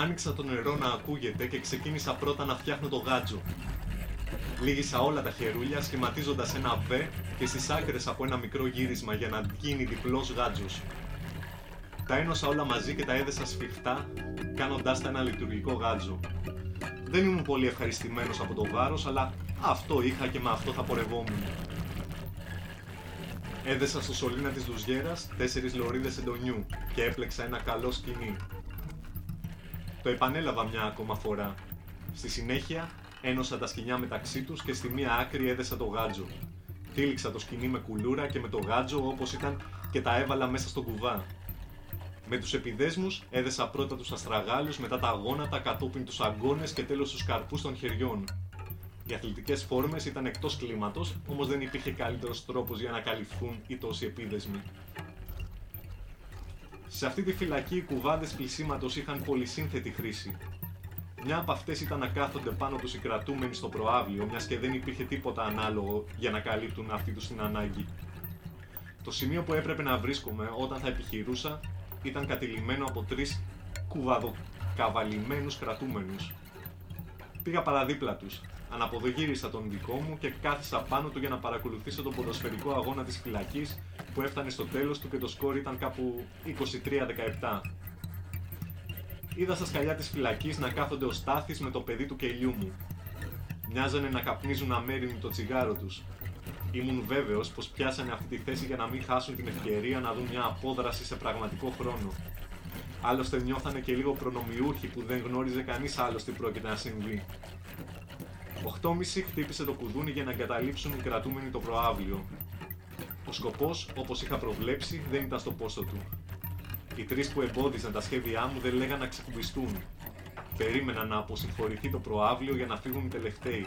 Speaker 6: Άνοιξα το νερό να ακούγεται και ξεκίνησα πρώτα να φτιάχνω το γάτζο. Λύγησα όλα τα χερούλια σχηματίζοντας ένα β και στις άκρες από ένα μικρό γύρισμα για να γίνει διπλός γάτζος. Τα ένωσα όλα μαζί και τα έδεσα σφιχτά, κάνοντάς τα ένα λειτουργικό γάτζο. Δεν ήμουν πολύ ευχαριστημένος από το βάρος, αλλά αυτό είχα και με αυτό θα πορευόμουν. Έδεσα στο σωλήνα της δουζιέρας τέσσερις λωρίδες εντονιού και έπλεξα ένα καλό σκηνή. Το επανέλαβα μια ακόμα φορά. Στη συνέχεια ένωσα τα σκοινιά μεταξύ τους και στη μία άκρη έδεσα το γάτζο. Τύλιξα το σκοινί με κουλούρα και με το γάτζο όπως ήταν και τα έβαλα μέσα στον κουβά. Με τους επιδέσμους έδεσα πρώτα τους αστραγάλους, μετά τα γόνατα, κατόπιν τους αγκώνες και τέλος τους καρπούς των χεριών. Οι αθλητικές φόρμες ήταν εκτός κλίματος, όμως δεν υπήρχε καλύτερος τρόπος για να καλυφθούν οι τόσοι επίδεσμοι. Σε αυτή τη φυλακή οι κουβάδε πλησίματος είχαν πολυσύνθετη χρήση. Μια από αυτές ήταν να κάθονται πάνω τους οι κρατούμενοι στο προάβλιο, μιας και δεν υπήρχε τίποτα ανάλογο για να καλύπτουν αυτή τους την ανάγκη. Το σημείο που έπρεπε να βρίσκομαι όταν θα επιχειρούσα ήταν κατηλημένο από τρεις κουβαδοκαβαλημένους κρατούμενους. Πήγα παραδίπλα τους, αναποδογύρισα τον δικό μου και κάθισα πάνω του για να παρακολουθήσω τον ποδοσφαιρικό αγώνα της φυλακής που έφτανε στο τέλος του και το σκόρ ήταν κάπου 23-17. Είδα στα σκαλιά της φυλακής να κάθονται ο Στάθης με το παιδί του κελιού μου. Μοιάζανε να καπνίζουν αμέριμοι το τσιγάρο τους. Ήμουν βέβαιος πως πιάσανε αυτή τη θέση για να μην χάσουν την ευκαιρία να δουν μια απόδραση σε πραγματικό χρόνο. Άλλωστε νιώθανε και λίγο προνομιούχοι που δεν γνώριζε κανείς άλλος τι πρόκειται να συμβεί. 8.30 χτύπησε το κουδούνι για να εγκαταλείψουν οι κρατούμενοι το προάβλιο. Ο σκοπός, όπως είχα προβλέψει, δεν ήταν στο πόστο του. Οι τρεις που εμπόδιζαν τα σχέδιά μου δεν λέγαν να ξεκουμπιστούν. Περίμεναν να αποσυμφορηθεί το προάβλιο για να φύγουν οι τελευταίοι.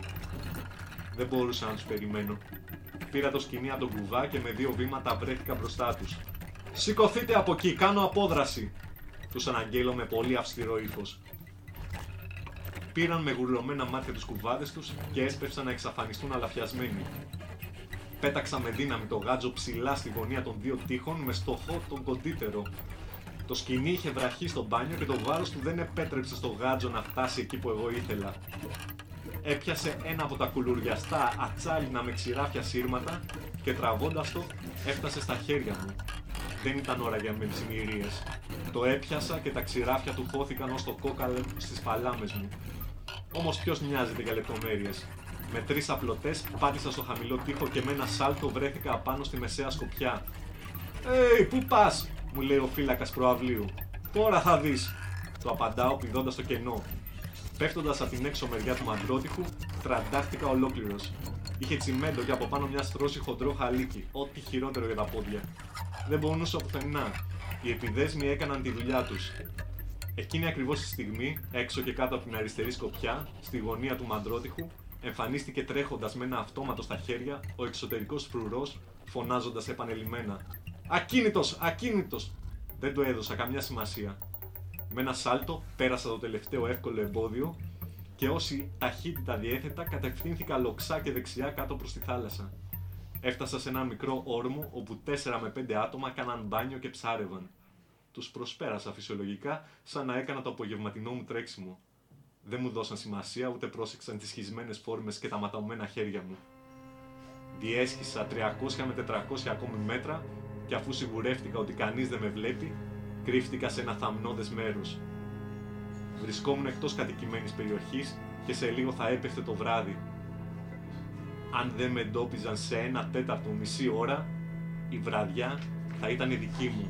Speaker 6: Δεν μπορούσα να τους περιμένω. Πήρα το σκηνή από τον κουβά και με δύο βήματα βρέθηκα μπροστά τους. Σηκωθείτε από εκεί, κάνω απόδραση! Τους αναγγέλω με πολύ αυστηρό ύφος. Πήραν με γουρλωμένα μάτια του κουβάδες τους και έσπευσαν να εξαφανιστούν αλαφιασμένοι. Πέταξα με δύναμη το γάτζο ψηλά στη γωνία των δύο τείχων με στοχό τον κοντύτερο. Το σκηνή είχε βραχεί στο μπάνιο και το βάρος του δεν επέτρεψε στο γάτζο να φτάσει εκεί που εγώ ήθελα. Έπιασε ένα από τα κουλουριαστά ατσάλινα με ξηράφια σύρματα και τραβώντας το έφτασε στα χέρια μου. Δεν ήταν ώρα για μπενζινηρίες. Το έπιασα και τα ξηράφια του χώθηκαν ως το κόκαλο στις παλάμες μου. Όμως ποιος νοιάζεται για λεπτομέρειες; Με τρεις απλωτές πάτησα στο χαμηλό τοίχο και με ένα σάλτο βρέθηκα απάνω στη μεσαία σκοπιά. «Έι, πού πας, μου λέει ο φύλακας προαυλίου. Τώρα θα δεις, του απαντάω πηδώντας το κενό. Πέφτοντας από την έξω μεριά του μαντρότυχου, τραντάχτηκα ολόκληρος. Είχε τσιμέντο και από πάνω μια στρώση χοντρό χαλίκι, ό,τι χειρότερο για τα πόδια. Δεν μπορούσα πουθενά. Οι επιδέσμοι έκαναν τη δουλειά τους. Εκείνη ακριβώς τη στιγμή, έξω και κάτω από την αριστερή σκοπιά, στη γωνία του μαντρότυχου, εμφανίστηκε τρέχοντας με ένα αυτόματο στα χέρια ο εξωτερικός φρουρός, φωνάζοντας επανελειμμένα. Ακίνητος! Ακίνητος! Δεν του έδωσα καμιά σημασία. Με ένα σάλτο πέρασα το τελευταίο εύκολο εμπόδιο και όση ταχύτητα διέθετα κατευθύνθηκα λοξά και δεξιά κάτω προς τη θάλασσα. Έφτασα σε ένα μικρό όρμο όπου 4 με 5 άτομα κάναν μπάνιο και ψάρευαν. Τους προσπέρασα φυσιολογικά σαν να έκανα το απογευματινό μου τρέξιμο. Δεν μου δώσαν σημασία ούτε πρόσεξαν τις σχισμένες φόρμες και τα ματωμένα χέρια μου. Διέσχισα 300 με 400 ακόμη μέτρα και αφού σιγουρεύτηκα ότι κανείς δεν με βλέπει, κρύφτηκα σε ένα θαμνώδες μέρος. Βρισκόμουν εκτός κατοικημένης περιοχής και σε λίγο θα έπεφτε το βράδυ. Αν δεν με εντόπιζαν σε ένα τέταρτο μισή ώρα, η βραδιά θα ήταν η δική μου.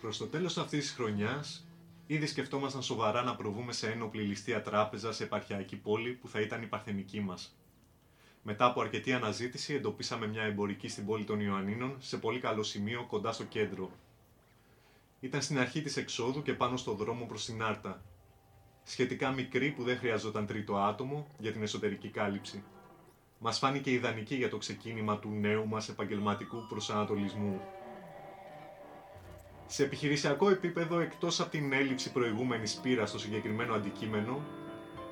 Speaker 6: Προς το τέλος αυτής της χρονιάς, ήδη σκεφτόμασταν σοβαρά να προβούμε σε ένοπλη ληστεία τράπεζα σε επαρχιακή πόλη που θα ήταν η παρθενική μας. Μετά από αρκετή αναζήτηση, εντοπίσαμε μια εμπορική στην πόλη των Ιωαννίνων σε πολύ καλό σημείο κοντά στο κέντρο. Ήταν στην αρχή της εξόδου και πάνω στο δρόμο προς την Άρτα. Σχετικά μικρή που δεν χρειαζόταν τρίτο άτομο για την εσωτερική κάλυψη. Μας φάνηκε ιδανική για το ξεκίνημα του νέου μας επαγγελματικού προσανατολισμού. Σε επιχειρησιακό επίπεδο, εκτός από την έλλειψη προηγούμενης πείρας στο συγκεκριμένο αντικείμενο,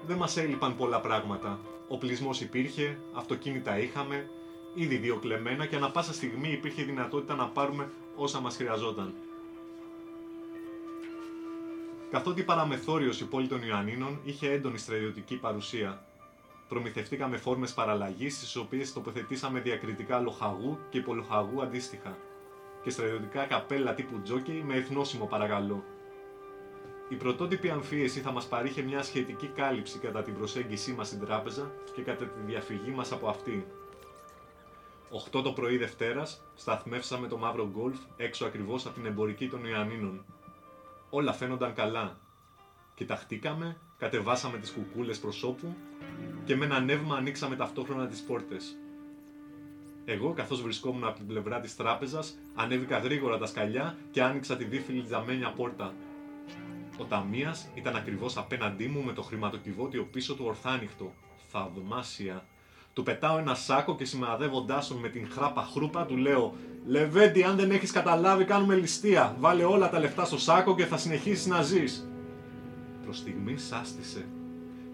Speaker 6: δεν μας έλειπαν πολλά πράγματα. Ο πλεισμός υπήρχε, αυτοκίνητα είχαμε, ήδη δύο κλεμμένα και ανα πάσα στιγμή υπήρχε δυνατότητα να πάρουμε όσα μας χρειαζόταν. Καθότι παραμεθόριος η πόλη των Ιωαννίνων είχε έντονη στρατιωτική παρουσία. Προμηθευτήκαμε φόρμες παραλλαγής, στις οποίες τοποθετήσαμε διακριτικά λοχαγού και υπολοχαγού αντίστοιχα και στρατιωτικά καπέλα τύπου τζόκι με εθνόσημο παρακαλώ. Η πρωτότυπη αμφίεση θα μας παρήχε μια σχετική κάλυψη κατά την προσέγγισή μας στην τράπεζα και κατά τη διαφυγή μας από αυτή. 8 το πρωί Δευτέρας σταθμεύσαμε το μαύρο γκολφ έξω ακριβώς από την εμπορική των Ιωαννίνων. Όλα φαίνονταν καλά. Κοιταχτήκαμε, κατεβάσαμε τις κουκούλες προσώπου και με ένα νεύμα ανοίξαμε ταυτόχρονα τις πόρτες. Εγώ, καθώς βρισκόμουν από την πλευρά της τράπεζας, ανέβηκα γρήγορα τα σκαλιά και άνοιξα τη δίφυλη τζαμένια πόρτα. Ο ταμείας ήταν ακριβώς απέναντί μου με το χρηματοκιβώτιο πίσω του ορθάνυχτο. Θαυμάσια. Του πετάω ένα σάκο και σημαδεύοντάς τον με την χράπα χρούπα του λέω Λεβέντι, αν δεν έχεις καταλάβει, κάνουμε ληστεία. Βάλε όλα τα λεφτά στο σάκο και θα συνεχίσεις να ζεις. Προς στιγμή άστησε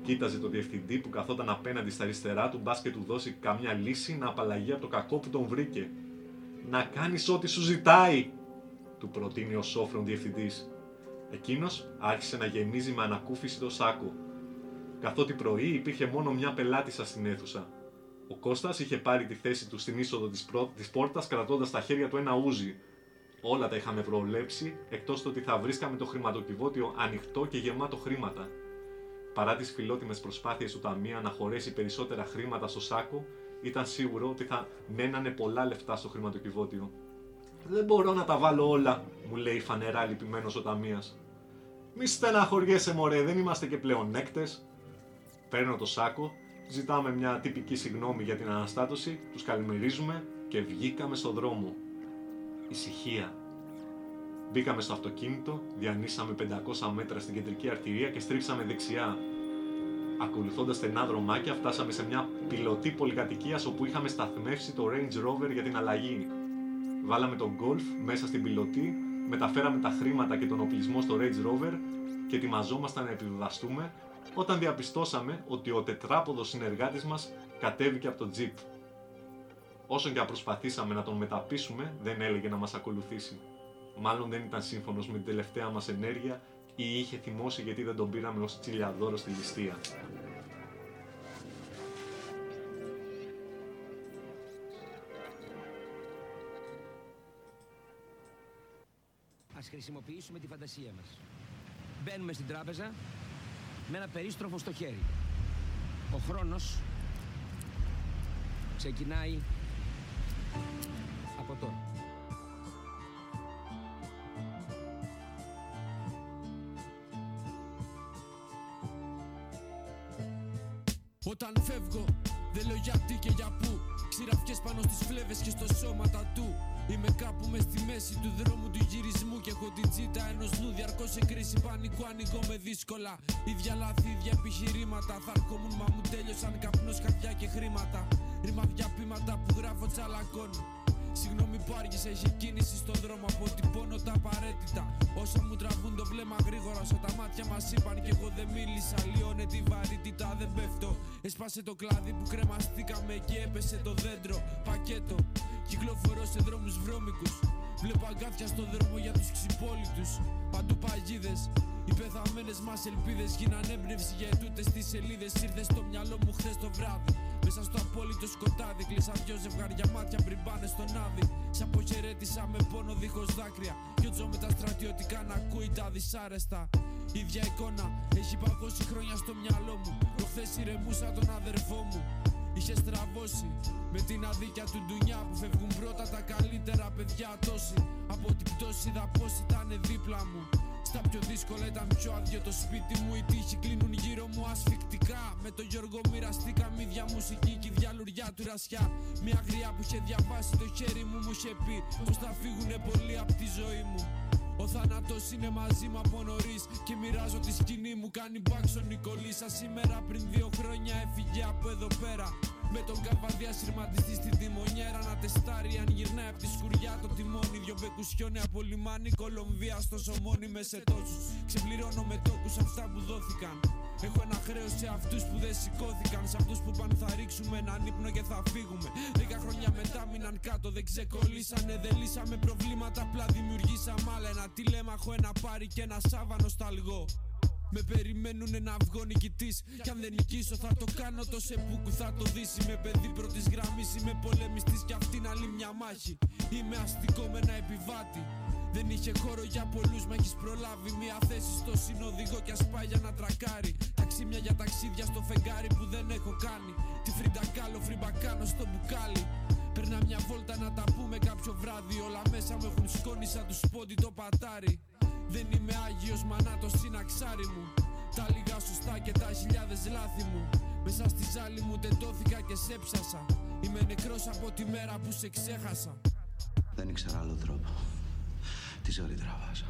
Speaker 6: Κοίταζε το διευθυντή που καθόταν απέναντι στα αριστερά του, μπα και του δώσει καμιά λύση να απαλλαγεί από το κακό που τον βρήκε. Να κάνεις ό,τι σου ζητάει, του προτείνει ο σόφρον διευθυντής. Εκείνος άρχισε να γεμίζει με ανακούφιση το σάκο. Καθότι πρωί υπήρχε μόνο μια πελάτησα στην αίθουσα. Ο Κώστας είχε πάρει τη θέση του στην είσοδο της, πρω... της πόρτας κρατώντας στα χέρια του ένα ούζι. Όλα τα είχαμε προβλέψει, εκτός το ότι θα βρίσκαμε το χρηματοκιβώτιο ανοιχτό και γεμάτο χρήματα. Παρά τις φιλότιμες προσπάθειες του Ταμεία να χωρέσει περισσότερα χρήματα στο σάκο, ήταν σίγουρο ότι θα μένανε πολλά λεφτά στο χρηματοκιβώτιο. Δεν μπορώ να τα βάλω όλα, μου λέει φανερά λυπημένος ο Ταμείας. Μη στεναχωριέσαι, μωρέ, δεν είμαστε και πλέον έκτε. Παίρνω το σάκο, ζητάμε μια τυπική συγνώμη για την αναστάτωση, τους καλημερίζουμε και βγήκαμε στο δρόμο. Ησυχία. Μπήκαμε στο αυτοκίνητο, διανύσαμε 500 μέτρα στην κεντρική αρτηρία και στρίψαμε δεξιά. Ακολουθώντας στενά δρομάκια, φτάσαμε σε μια πιλωτή πολυκατοικίας όπου είχαμε σταθμεύσει το Range Rover για την αλλαγή. Βάλαμε τον Golf μέσα στην πιλωτή, μεταφέραμε τα χρήματα και τον οπλισμό στο Range Rover και ετοιμαζόμασταν να επιβιβαστούμε όταν διαπιστώσαμε ότι ο τετράποδος συνεργάτης μας κατέβηκε από το Jeep. Όσον και αν προσπαθήσαμε να τον μεταπίσουμε, δεν έλεγε να μας ακολουθήσει. Μάλλον δεν ήταν σύμφωνος με την τελευταία μας ενέργεια ή είχε θυμώσει γιατί δεν τον πήραμε ως τσιλιαδόρο στη ληστεία.
Speaker 11: Ας χρησιμοποιήσουμε τη φαντασία μας. Μπαίνουμε στην τράπεζα με ένα περίστροφο στο χέρι. Ο χρόνος ξεκινάει από τώρα.
Speaker 12: Όταν φεύγω, δεν λέω γιατί και για πού. Ξηραφιές πάνω στις φλέβες και στο σώμα του. Είμαι κάπου μες στη μέση του δρόμου του γυρισμού και έχω την τσίτα ενός νου διαρκώς σε κρίση πανικού. Ανοίγω με δύσκολα. Ίδια λάθη, ίδια επιχειρήματα. Θα ερχόμουν μα μου τέλειωσαν καπνός, καρδιά και χρήματα. Ρήμα διαπήματα που γράφω τσαλακώνω. Συγγνώμη που άργησε, έχει κίνηση στον δρόμο. Αποτυπώνω τα απαραίτητα. Όσα μου τραβούν το βλέμμα γρήγορα. Όσο τα μάτια μας είπαν και εγώ δεν μίλησα. Λιώνε τη βαρύτητα, δεν πέφτω. Έσπασε το κλάδι που κρεμαστήκαμε και έπεσε το δέντρο. Πακέτο. Κυκλοφορώ σε δρόμους βρώμικους Βλέπω αγκάθια στον δρόμο για τους ξυπόλυτους Παντού παγίδες Οι πεθαμένες μας ελπίδες γίναν έμπνευση για ετούτες τις σελίδες. Ήρθε στο μυαλό μου χθες το βράδυ. Μέσα στο απόλυτο σκοτάδι Κλείσα δυο ζευγάρια μάτια πριν πάνε στον άδει Σ' αποχαιρέτησα με πόνο δίχως δάκρυα. Κι ο με τα στρατιωτικά να ακούει τα δυσάρεστα. Ίδια εικόνα έχει παγώσει χρόνια στο μυαλό μου. Προχθές ηρεμούσα τον αδερφό μου. Είχε στραβώσει με την αδίκια του ντουνιά που φεύγουν πρώτα τα καλύτερα παιδιά τόσοι. Από την πτώση είδα πως ήταν δίπλα μου. Στα πιο δύσκολα ήταν πιο άδειο το σπίτι μου. Οι τείχοι κλείνουν γύρω μου ασφικτικά. Με το Γιώργο μοιραστήκαμε ίδια μουσική και η διαλουριά του ρασιά. Μια γριά που είχε διαβάσει το χέρι μου μου είχε πει πως θα φύγουνε πολλοί από τη ζωή μου. Ο θάνατος είναι μαζί μου από νωρίς Και μοιράζω τη σκηνή μου κάνει μπάξο Νικολίσα Σήμερα πριν δύο χρόνια έφυγε από εδώ πέρα Με τον καβαδία σειρματιστή στην τιμονιέρα Να τεστάρει αν γυρνάει από τη σκουριά το τιμόνι Δυο μπεκουσιόνι από λιμάνι Κολομβία στο σωμόνι με σε τόσους Ξεπληρώνω με τόκους αυτά που δόθηκαν Έχω ένα χρέος σε αυτούς που δεν σηκώθηκαν. Σε αυτούς που παν θα ρίξουμε έναν ύπνο και θα φύγουμε. Δέκα χρόνια μετά μείναν κάτω, δεν ξεκολλήσανε. Δεν λύσαμε προβλήματα, απλά δημιουργήσαμε άλλα. Ένα τηλέμαχο, ένα πάρει και ένα σάβανο σταλγό. Με περιμένουνε να βγω νικητής. Κι αν δεν νικήσω, θα το κάνω το σεπούκου. Θα το δει. Είμαι παιδί πρώτης γραμμής. Είμαι πολεμιστής κι αυτήν άλλη μια μάχη. Είμαι αστικό με ένα επιβάτη. Δεν είχε χώρο για πολλούς, μα έχεις προλάβει μια θέση στο συνοδηγό κι ας πάει για να τρακάρει. Ταξίμια για ταξίδια στο φεγγάρι που δεν έχω κάνει. Τη φριντακάλο, φριμπακάνω στο μπουκάλι. Περνά μια βόλτα να τα πούμε κάποιο βράδυ. Όλα μέσα μου έχουν σκόνη σαν τους σπόντι το πατάρι. Δεν είμαι άγιος μανά το συναξάρι μου. Τα λίγα σωστά και τα χιλιάδες λάθη μου. Μέσα στη ζάλη μου τεντώθηκα και σε ψάσα. Είμαι νεκρός από τη μέρα που σε ξέχασα.
Speaker 13: Δεν ήξερα άλλο τρόπο. Τι ζωή τραβάς.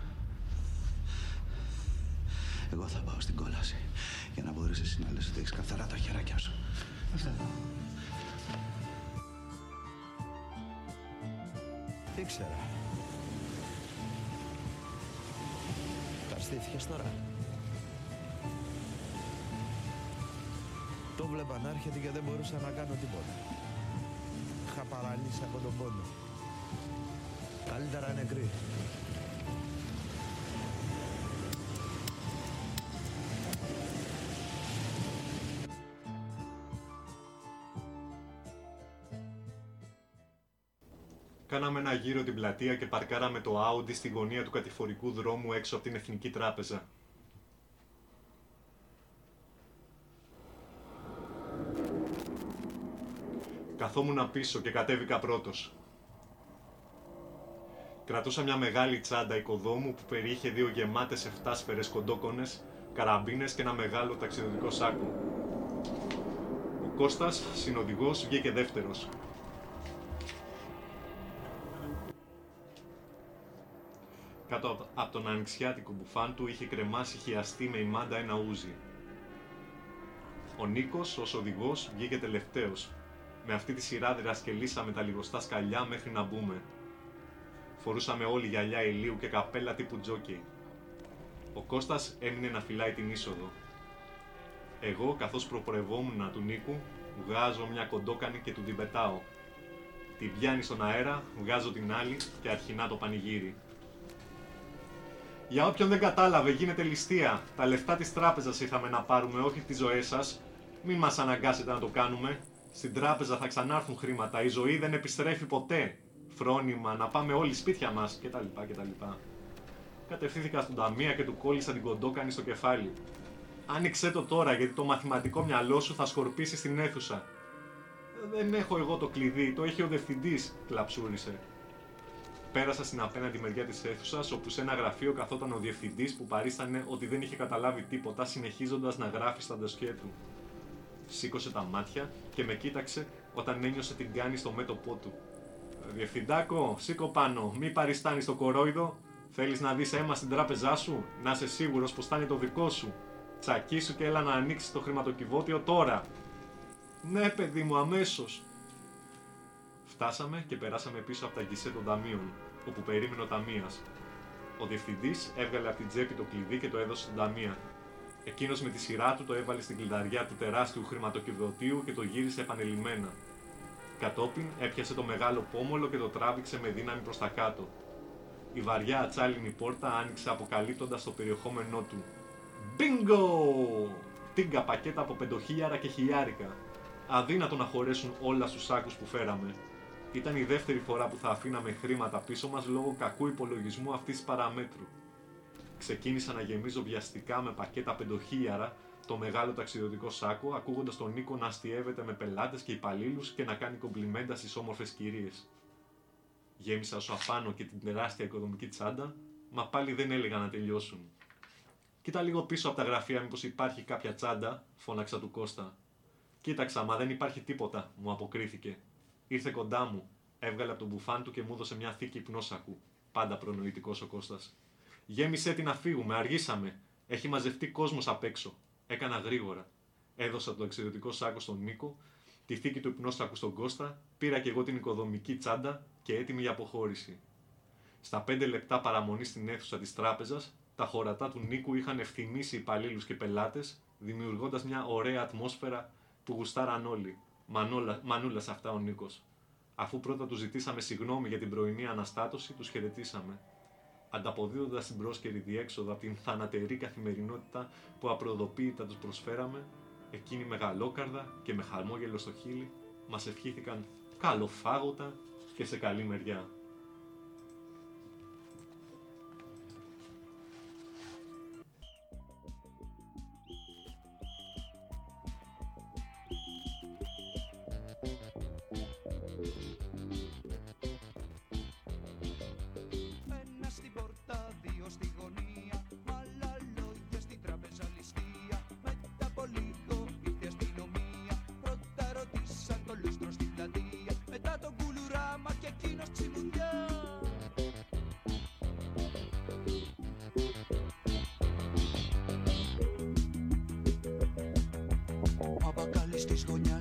Speaker 13: Εγώ θα πάω στην κόλαση για να μπορείς εσύ να λες ότι έχεις καθαρά τα χεράκια σου. Αυτά εδώ.
Speaker 14: Ήξερα. Τα στήθηκες τώρα. Το βλέπα να έρχεται και δεν μπορούσα να κάνω τίποτα. Είχα παραλύσει από τον πόνο. Καλύτερα νεκρή.
Speaker 6: Κάναμε ένα γύρο την πλατεία και παρκάραμε το Audi στη γωνία του κατηφορικού δρόμου έξω από την Εθνική Τράπεζα. Καθόμουν πίσω και κατέβηκα πρώτος. Κρατούσα μια μεγάλη τσάντα οικοδόμου που περιείχε δύο γεμάτες 7 σφαιρές κοντόκονες, καραμπίνες και ένα μεγάλο ταξιδιωτικό σάκο. Ο Κώστας, συνοδηγός, βγήκε δεύτερος. Κάτω απ- από τον ανοιξιάτικο μπουφάν του είχε κρεμάσει χιαστή με ημάντα ένα ούζι. Ο Νίκος, ως οδηγός, βγήκε τελευταίος. Με αυτή τη σειρά δρασκελίσαμε τα λιγοστά σκαλιά μέχρι να μπούμε. Φορούσαμε όλοι γυαλιά ηλίου και καπέλα τύπου τζόκι. Ο Κώστας έμεινε να φυλάει την είσοδο. Εγώ, καθώς προπορευόμουν του Νίκου, βγάζω μια κοντόκανη και του την πετάω. Την πιάνει στον αέρα, βγάζω την άλλη και αρχινά το πανηγύρι. Για όποιον δεν κατάλαβε, γίνεται ληστεία. Τα λεφτά της τράπεζας ήρθαμε να πάρουμε, όχι τις ζωές σας. Μην μας αναγκάσετε να το κάνουμε. Στην τράπεζα θα ξανάρθουν χρήματα. Η ζωή δεν επιστρέφει ποτέ. Φρόνημα, να πάμε όλοι σπίτια μας κτλ. κτλ. Κατευθύνθηκα στον ταμεία και του κόλλησα την κοντόκανη στο κεφάλι. Άνοιξε το τώρα γιατί το μαθηματικό μυαλό σου θα σκορπίσει στην αίθουσα. Δεν έχω εγώ το κλειδί, το έχει ο διευθυντής, κλαψούρισε. Πέρασα στην απέναντι μεριά της αίθουσας, όπου σε ένα γραφείο καθόταν ο διευθυντής που παρίστανε ότι δεν είχε καταλάβει τίποτα, συνεχίζοντας να γράφει στα ντοσιέ του. Σήκωσε τα μάτια και με κοίταξε όταν ένιωσε την κάνη στο μέτωπό του. Διευθυντάκο, σήκω πάνω, μη παριστάνεις το κορόιδο. Θέλεις να δεις αίμα στην τράπεζά σου, να είσαι σίγουρος πως θα είναι το δικό σου. Τσακίσου και έλα να ανοίξεις το χρηματοκιβώτιο τώρα. Ναι, παιδί μου, αμέσως. Φτάσαμε και περάσαμε πίσω από τα γκισέ των ταμείων, όπου περίμενε ο ταμείας. Ο διευθυντής έβγαλε από την τσέπη το κλειδί και το έδωσε στην ταμεία. Εκείνος με τη σειρά του το έβαλε στην κλειδαριά του τεράστιου χρηματοκιβωτίου και το γύρισε επανελειμμένα. Κατόπιν έπιασε το μεγάλο πόμολο και το τράβηξε με δύναμη προς τα κάτω. Η βαριά ατσάλινη πόρτα άνοιξε αποκαλύπτοντας το περιεχόμενό του. Μπίνγκο! Τίγκα πακέτα από πεντοχίλιαρα και χιλιάρικα. Αδύνατο να χωρέσουν όλα στους σάκους που φέραμε. Ήταν η δεύτερη φορά που θα αφήναμε χρήματα πίσω μας λόγω κακού υπολογισμού αυτής της παραμέτρου. Ξεκίνησα να γεμίζω βιαστικά με πακέτα πεντοχίλιαρα το μεγάλο ταξιδιωτικό σάκο, ακούγοντας τον Νίκο να αστειεύεται με πελάτες και υπαλλήλους και να κάνει κομπλιμέντα στις όμορφες κυρίες. Γέμισα όσο απάνω και την τεράστια οικοδομική τσάντα, μα πάλι δεν έλεγα να τελειώσουν. Κοίτα λίγο πίσω από τα γραφεία, μήπως υπάρχει κάποια τσάντα, φώναξα του Κώστα. Κοίταξα, μα δεν υπάρχει τίποτα, μου αποκρίθηκε. Ήρθε κοντά μου, έβγαλε από τον μπουφάν του και μου έδωσε μια θήκη υπνόσακου. Πάντα προνοητικός ο Κώστας. Γέμισε την να φύγουμε, αργήσαμε. Έχει μαζευτεί κόσμος απ' έξω. Έκανα γρήγορα. Έδωσα το εξαιρετικό σάκο στον Νίκο, τη θήκη του υπνόσακου στον Κώστα, πήρα και εγώ την οικοδομική τσάντα και έτοιμη για αποχώρηση. Στα πέντε λεπτά παραμονή στην αίθουσα της τράπεζας, τα χωρατά του Νίκου είχαν ευθυμίσει υπαλλήλους και πελάτες, δημιουργώντας μια ωραία ατμόσφαιρα που γουστάραν όλοι. Μανούλα, μανούλας σε αυτά ο Νίκος. Αφού πρώτα τους ζητήσαμε συγγνώμη για την πρωινή αναστάτωση, τους χαιρετήσαμε. Ανταποδίδοντας την πρόσκαιρη διέξοδο από την θανατερή καθημερινότητα που απροδοποίητα τους προσφέραμε, εκείνοι μεγαλόκαρδα και με χαμόγελο στο χείλι μας ευχήθηκαν καλοφάγωτα και σε καλή μεριά.
Speaker 15: Αμπακάλης της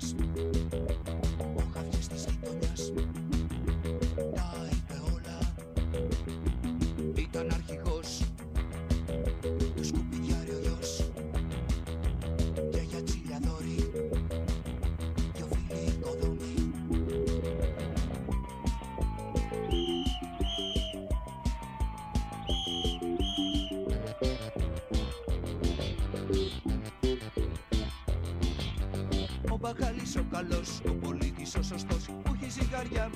Speaker 15: ο πολίτης ο σωστός. Που έχει ζυγαριά,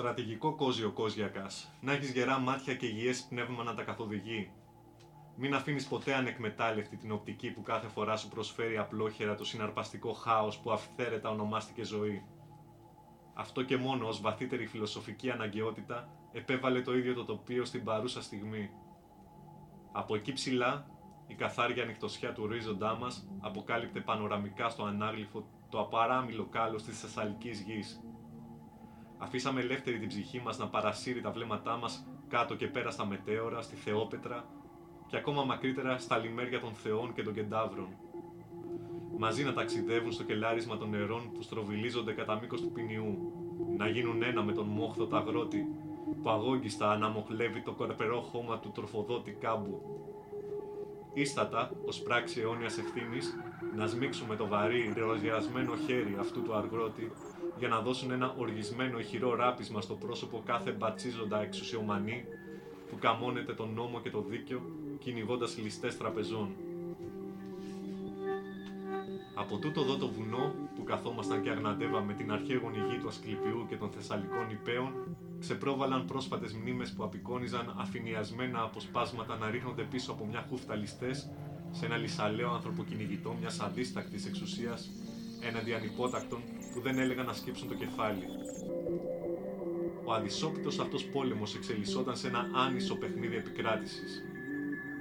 Speaker 6: Στρατηγικό κόζι ο Κόζιακας. Να έχεις γερά μάτια και υγιές πνεύμα να τα καθοδηγεί. Μην αφήνεις ποτέ ανεκμετάλλευτη την οπτική που κάθε φορά σου προσφέρει απλόχερα το συναρπαστικό χάος που αυθαίρετα ονομάστηκε ζωή. Αυτό και μόνο ως βαθύτερη φιλοσοφική αναγκαιότητα επέβαλε το ίδιο το τοπίο στην παρούσα στιγμή. Από εκεί ψηλά, η καθάρια νυχτωσιά του ορίζοντά μας αποκάλυπτε πανοραμικά στο ανάγλυφο το απαράμιλο κάλος της Θεσσαλικής γης. Αφήσαμε ελεύθερη την ψυχή μας να παρασύρει τα βλέμματά μας κάτω και πέρα στα μετέωρα, στη Θεόπετρα και ακόμα μακρύτερα στα λιμέρια των θεών και των κεντάβρων. Μαζί να ταξιδεύουν στο κελάρισμα των νερών που στροβιλίζονται κατά μήκος του ποινιού, να γίνουν ένα με τον μόχθο τα αγρότη που αγόγγιστα αναμοχλεύει το κορπερό χώμα του τροφοδότη κάμπου. Ίστατα, ως πράξη αιώνιας ευθύνης, να σμίξουμε το βαρύ, ροζιασμένο χέρι αυτού του αργρότη για να δώσουν ένα οργισμένο ηχηρό ράπισμα στο πρόσωπο κάθε μπατσίζοντα εξουσιομανή που καμώνεται τον νόμο και το δίκαιο κυνηγώντας ληστές τραπεζών. Από τούτο εδώ το βουνό που καθόμασταν και αγναντεύαμε την αρχαίγονη γη του Ασκληπιού και των Θεσσαλικών υπέων, ξεπρόβαλαν πρόσφατες μνήμες που απεικόνιζαν αφηνιασμένα αποσπάσματα να ρίχνονται πίσω από μια χούφτα ληστές σε ένα λυσαλαίο ανθρωποκυνηγητό μιας αδίστακτης εξουσίας έναντι ανυπότακτων που δεν έλεγαν να σκύψουν το κεφάλι. Ο αδυσόπιτος αυτός πόλεμος εξελισσόταν σε ένα άνισο παιχνίδι επικράτησης.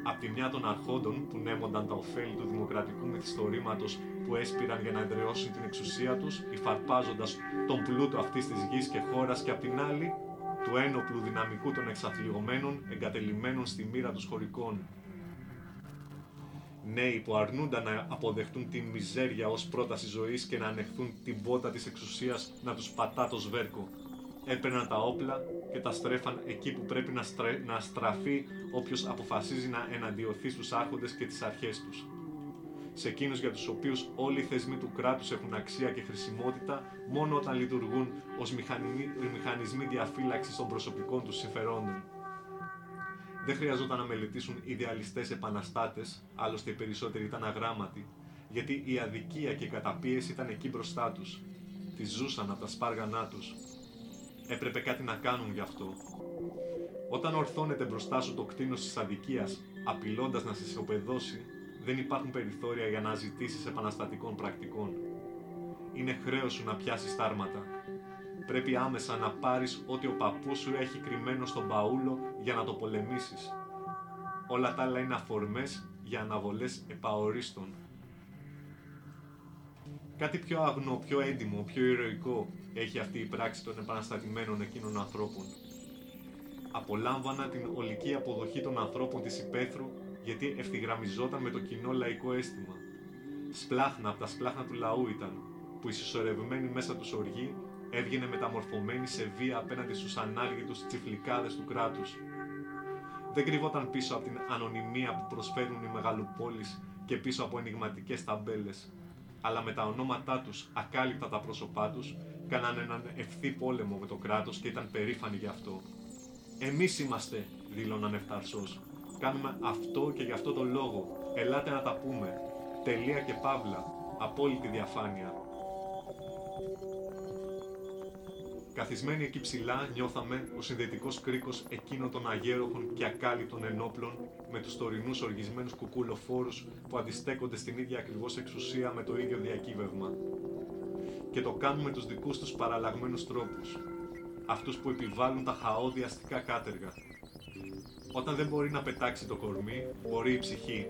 Speaker 6: Απ' τη μια των αρχόντων που νέμονταν τα ωφέλη του δημοκρατικού μυθιστορήματος που έσπηραν για να εδραιώσουν την εξουσία τους, υφαρπάζοντας τον πλούτο αυτής της γης και χώρας και απ' την άλλη του ένοπλου δυναμικού των εξαθλιωμένων εγκατελειμμένων στη μοίρα τους χωρικών. Νέοι που αρνούνταν να αποδεχτούν την μιζέρια ως πρόταση ζωής και να ανεχθούν την πότα της εξουσίας να τους πατά το σβέρκο. Έπαιρναν τα όπλα και τα στρέφαν εκεί που πρέπει να, στρε... να στραφεί όποιος αποφασίζει να εναντιωθεί στους άρχοντες και τις αρχές τους. Σε εκείνους για τους οποίους όλοι οι θεσμοί του κράτους έχουν αξία και χρησιμότητα μόνο όταν λειτουργούν ως μηχανισμοί, μηχανισμοί διαφύλαξης των προσωπικών τους συμφερόντων. Δεν χρειαζόταν να μελετήσουν ιδεαλιστές επαναστάτες, άλλωστε οι περισσότεροι ήταν αγράμματοι, γιατί η αδικία και η καταπίεση ήταν εκεί μπροστά τους. Τη ζούσαν από τα σπάργανά τους. Έπρεπε κάτι να κάνουν γι' αυτό. Όταν ορθώνεται μπροστά σου το κτίνος της αδικίας, απειλώντας να σε ισοπεδώσει, δεν υπάρχουν περιθώρια για να ζητήσεις επαναστατικών πρακτικών. Είναι χρέος σου να πιάσεις τάρματα. Πρέπει άμεσα να πάρεις ό,τι ο παππούς σου έχει κρυμμένο στον παούλο για να το πολεμήσεις. Όλα τα άλλα είναι αφορμές για αναβολές επαορίστων. Κάτι πιο αγνό, πιο έντιμο, πιο ηρωικό έχει αυτή η πράξη των επαναστατημένων εκείνων ανθρώπων. Απολάμβανα την ολική αποδοχή των ανθρώπων της υπαίθρου γιατί ευθυγραμμιζόταν με το κοινό λαϊκό αίσθημα. Σπλάχνα από τα σπλάχνα του λαού ήταν, που η συσσωρευμένη μέσα τους οργή έβγαινε μεταμορφωμένη σε βία απέναντι στους ανάργητους τσιφλικάδες του κράτους. Δεν κρυβόταν πίσω από την ανωνυμία που προσφέρουν οι μεγαλοπόλεις και πίσω από ενηγματικές ταμπέλες, αλλά με τα ονόματά τους, ακάλυπτα τα πρόσωπά τους, κάναν έναν ευθύ πόλεμο με το κράτος και ήταν περήφανοι γι' αυτό. Εμείς είμαστε, δήλωναν ευθαρσός. Κάνουμε αυτό και γι' αυτό το λόγο. Ελάτε να τα πούμε. Τελεία και παύλα. Απόλυτη διαφάνεια. Καθισμένοι εκεί ψηλά νιώθαμε ο συνδετικός κρίκος εκείνων των αγέροχων και ακάλυπτων ενόπλων με τους τωρινούς οργισμένους κουκουλοφόρους που αντιστέκονται στην ίδια ακριβώς εξουσία με το ίδιο διακύβευμα. Και το κάνουν με τους δικούς τους παραλλαγμένους τρόπους. Αυτούς που επιβάλλουν τα χαόδια αστικά κάτεργα. Όταν δεν μπορεί να πετάξει το κορμί, μπορεί η ψυχή.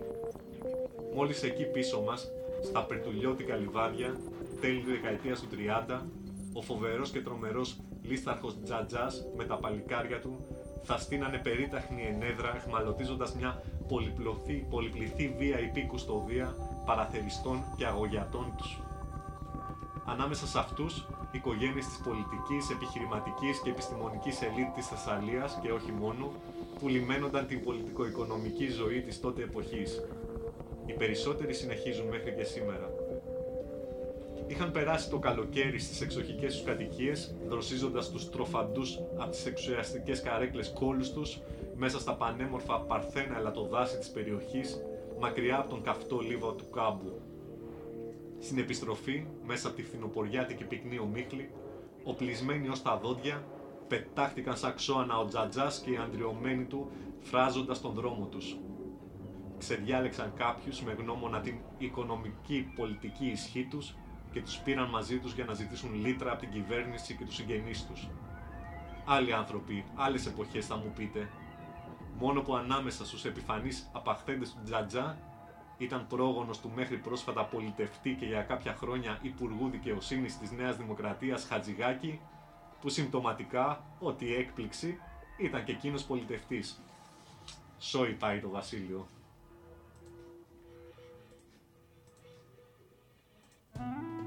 Speaker 6: Μόλις εκεί πίσω μας, στα περτουλιώτικα λιβάδια, τέλη δεκαετίας του 30, ο φοβερός και τρομερός λίσταρχος Τζατζάς με τα παλικάρια του θα στείνανε περίταχνη ενέδρα εχμαλωτίζοντας μια πολυπλωθή, πολυπληθή βία υπήκουστοδία παραθεριστών και αγωγιατών τους. Ανάμεσα σε αυτούς, οικογένειες της πολιτικής, επιχειρηματικής και επιστημονικής ελίτ της Θεσσαλίας και όχι μόνο, που λιμένονταν την πολιτικο-οικονομική ζωή της τότε εποχής. Οι περισσότεροι συνεχίζουν μέχρι και σήμερα. Είχαν περάσει το καλοκαίρι στις εξοχικές τους κατοικίες, δροσίζοντας τους τροφαντούς από τις εξουσιαστικές καρέκλες κόλους τους, μέσα στα πανέμορφα παρθένα ελατοδάση της περιοχής, μακριά από τον καυτό λίβο του κάμπου. Στην επιστροφή, μέσα από τη φθινοποριάτικη πυκνή ομίχλη, οπλισμένοι ως τα δόντια, πετάχτηκαν σαν ξώανα ο Τζατζάς και οι αντριωμένοι του, φράζοντας τον δρόμο τους. Ξεδιάλεξαν κάποιους με γνώμονα την οικονομική πολιτική ισχύ τους και τους πήραν μαζί τους για να ζητήσουν λίτρα από την κυβέρνηση και τους συγγενείς τους. Άλλοι άνθρωποι, άλλες εποχές θα μου πείτε, μόνο που ανάμεσα στους επιφανείς απαχθέντες του Τζατζά ήταν πρόγονος του μέχρι πρόσφατα πολιτευτή και για κάποια χρόνια Υπουργού Δικαιοσύνης της Νέας Δημοκρατίας Χατζηγάκη, που συμπτωματικά, ό,τι η έκπληξη, ήταν και εκείνος πολιτευτής. Σόι πάει το βασίλειο.
Speaker 16: Μαύρη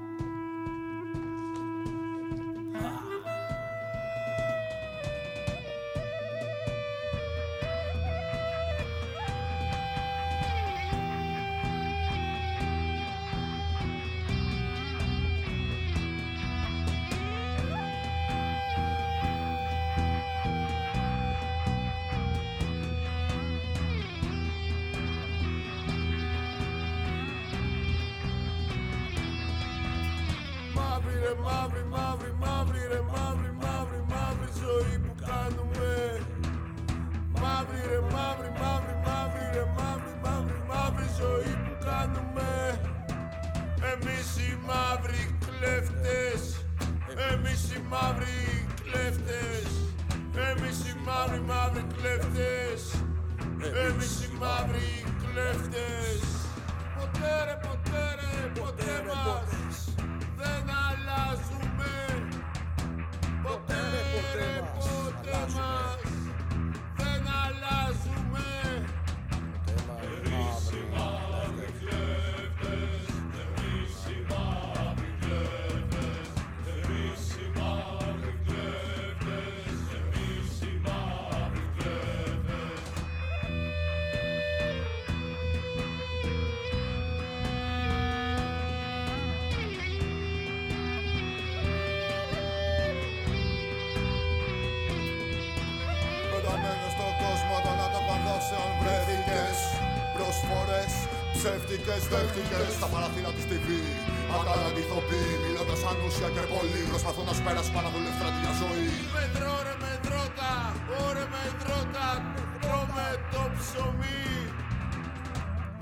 Speaker 16: Εμείς οι μαύροι κλέφτες. Εμείς οι μαύροι κλέφτες. Εμείς οι μαύροι, μαύροι κλέφτες. Εμείς οι μαύροι κλέφτες. Ποτέ ρε, ποτέ ρε, ποτέ μας. Δεν αλλάζουμε
Speaker 17: ψεύτικες δέχτηκες Στα παραθύρα της TV Ακάλαντη ηθοποιοί Μιλώντας ανούσια και πολύ Προσπαθούν να σου πέρασουν πάνω δουλεύτρα τη για ζωή.
Speaker 16: Μετρώ ρε μετρώτα, ωρε μετρώτα, τρώμε το ψωμί.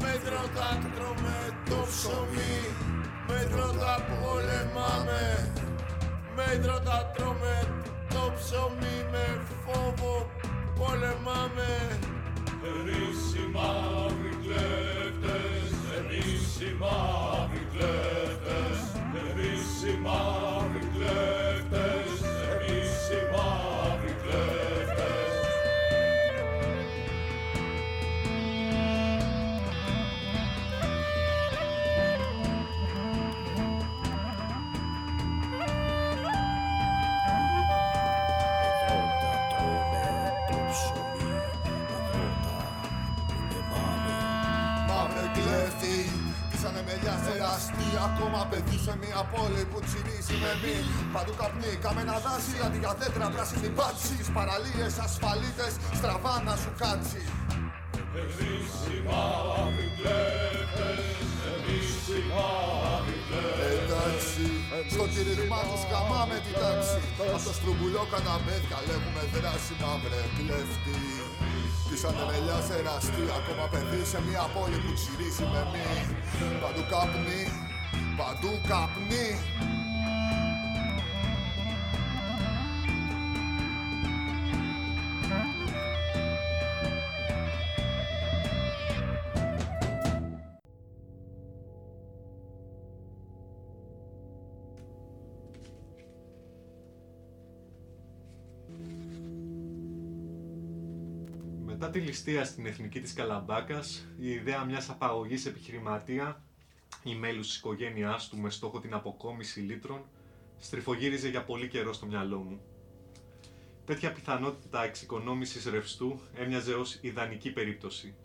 Speaker 16: Μετρώτα, τρώμε το ψωμί. Μετρώτα, πολεμάμε. Μέτρωτα, τρώμε το ψωμί Με φόβο πολεμάμε. Εμείς οι μαύροι κλέφτες Εμείς οι μαύροι κλέφτες Εμείς οι μαύροι κλέφτες
Speaker 17: σε μια πόλη που τσινίζει με μη Παντού καπνί, καμένα δάση Αντί για δέντρα πράσινη μπάτσι. Παραλίες, ασφαλίτες, στραβά να σου κάτσει.
Speaker 16: Εμείς οι μαύροι κλέφτες Εμείς οι μαύροι κλέφτες
Speaker 17: Εντάξει, στο κηρυγμά τους καμάμε την τάξη. Από το στρουμπουλό καταπέδια λέγουμε δράση μαύρε κλέφτη. Πήσανε μελιά σε εραστή, ακόμα παιδί σε μια πόλη που τσιρίζει με μη. Παντού καπνί, παντού καπνί.
Speaker 6: Μετά τη ληστεία στην εθνική της Καλαμπάκας, η ιδέα μιας απαγωγής επιχειρηματία ή μέλους της οικογένειάς του με στόχο την αποκόμιση λίτρων στριφογύριζε για πολύ καιρό στο μυαλό μου. Τέτοια πιθανότητα εξοικονόμησης ρευστού έμοιαζε ως ιδανική περίπτωση.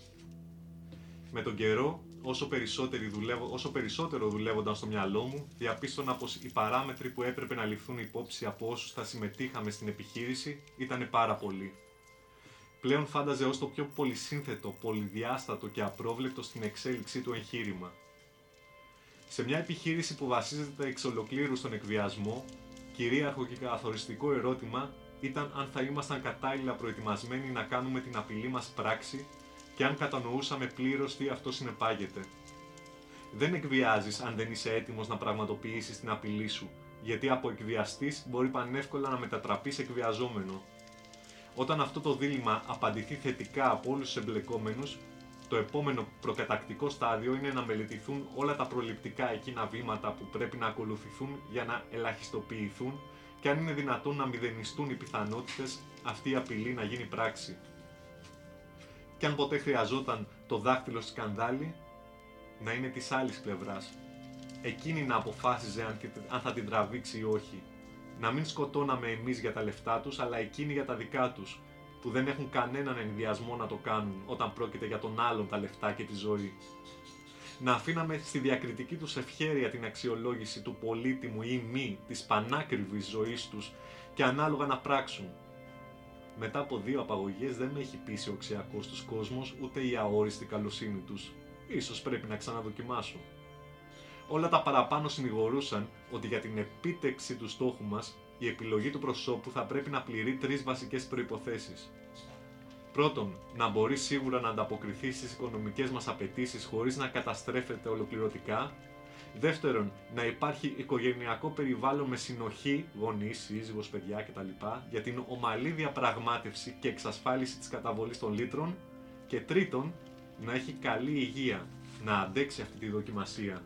Speaker 6: Με τον καιρό, όσο, περισσότεροι δουλεύω, όσο περισσότερο δουλεύονταν στο μυαλό μου, διαπίστωνα πως οι παράμετροι που έπρεπε να ληφθούν υπόψη από όσους θα συμμετείχαμε στην επιχείρηση ήταν πάρα πολλοί. Πλέον φάνταζε ως το πιο πολυσύνθετο, πολυδιάστατο και απρόβλεπτο στην εξέλιξή του εγχείρημα. Σε μια επιχείρηση που βασίζεται εξ ολοκλήρου στον εκβιασμό, κυρίαρχο και καθοριστικό ερώτημα ήταν αν θα ήμασταν κατάλληλα προετοιμασμένοι να κάνουμε την απειλή μας πράξη και αν κατανοούσαμε πλήρως τι αυτό συνεπάγεται. Δεν εκβιάζεις αν δεν είσαι έτοιμος να πραγματοποιήσεις την απειλή σου, γιατί από εκβιαστής μπορεί πανεύκολα να μετατραπείς σε εκβιαζόμενο. Όταν αυτό το δίλημα απαντηθεί θετικά από όλους τους εμπλεκόμενους, το επόμενο προκατακτικό στάδιο είναι να μελετηθούν όλα τα προληπτικά εκείνα βήματα που πρέπει να ακολουθηθούν για να ελαχιστοποιηθούν και αν είναι δυνατόν να μηδενιστούν οι πιθανότητες αυτή η απειλή να γίνει πράξη. Και αν ποτέ χρειαζόταν το δάχτυλο στη σκανδάλη, να είναι της άλλης πλευράς. Εκείνη να αποφάσιζε αν, τη- αν θα την τραβήξει ή όχι. Να μην σκοτώναμε εμείς για τα λεφτά τους, αλλά εκείνοι για τα δικά τους, που δεν έχουν κανέναν ενδιασμό να το κάνουν όταν πρόκειται για τον άλλον τα λεφτά και τη ζωή. Να αφήναμε στη διακριτική τους ευχέρεια την αξιολόγηση του πολύτιμου ή μη της πανάκριβης ζωής τους και ανάλογα να πράξουν. Μετά από δύο απαγωγές δεν με έχει πείσει ο οξιακός τους κόσμος ούτε η αόριστη καλοσύνη τους. Ίσως πρέπει να ξαναδοκιμάσω. Όλα τα παραπάνω συνηγορούσαν ότι για την επίτευξη του στόχου μας η επιλογή του προσώπου θα πρέπει να πληρεί τρεις βασικές προϋποθέσεις. Πρώτον, να μπορεί σίγουρα να ανταποκριθεί στις οικονομικές μας απαιτήσεις χωρίς να καταστρέφεται ολοκληρωτικά. Δεύτερον, να υπάρχει οικογενειακό περιβάλλον με συνοχή, γονείς, σύζυγος, παιδιά κτλ. για την ομαλή διαπραγμάτευση και εξασφάλιση της καταβολής των λύτρων. Και τρίτον, να έχει καλή υγεία, να αντέξει αυτή τη δοκιμασία.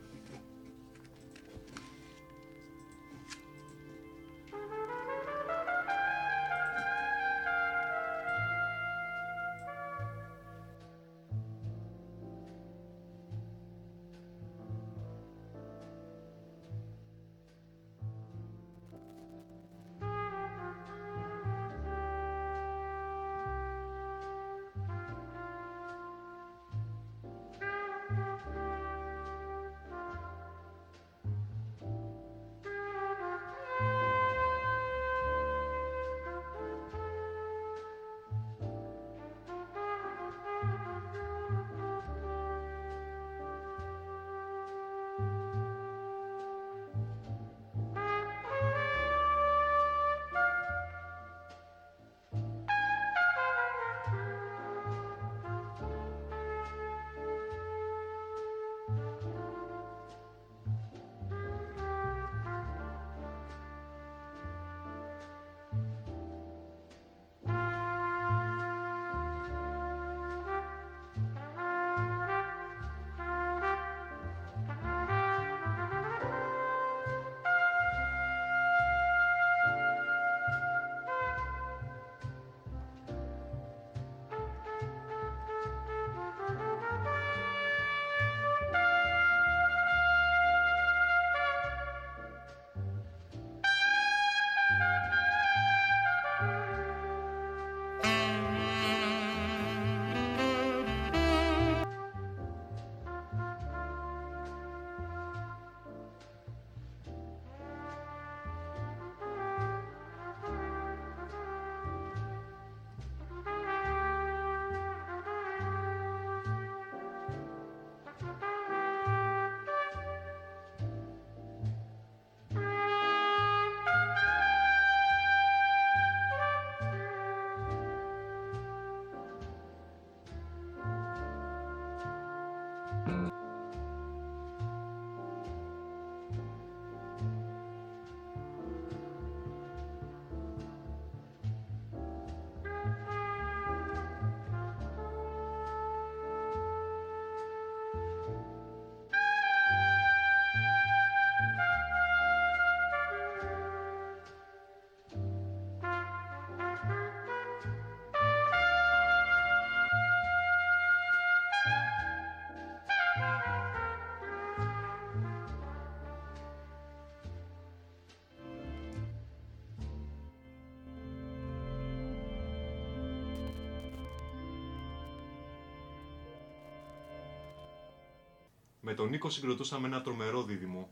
Speaker 6: Με τον Νίκο συγκροτούσαμε ένα τρομερό δίδυμο.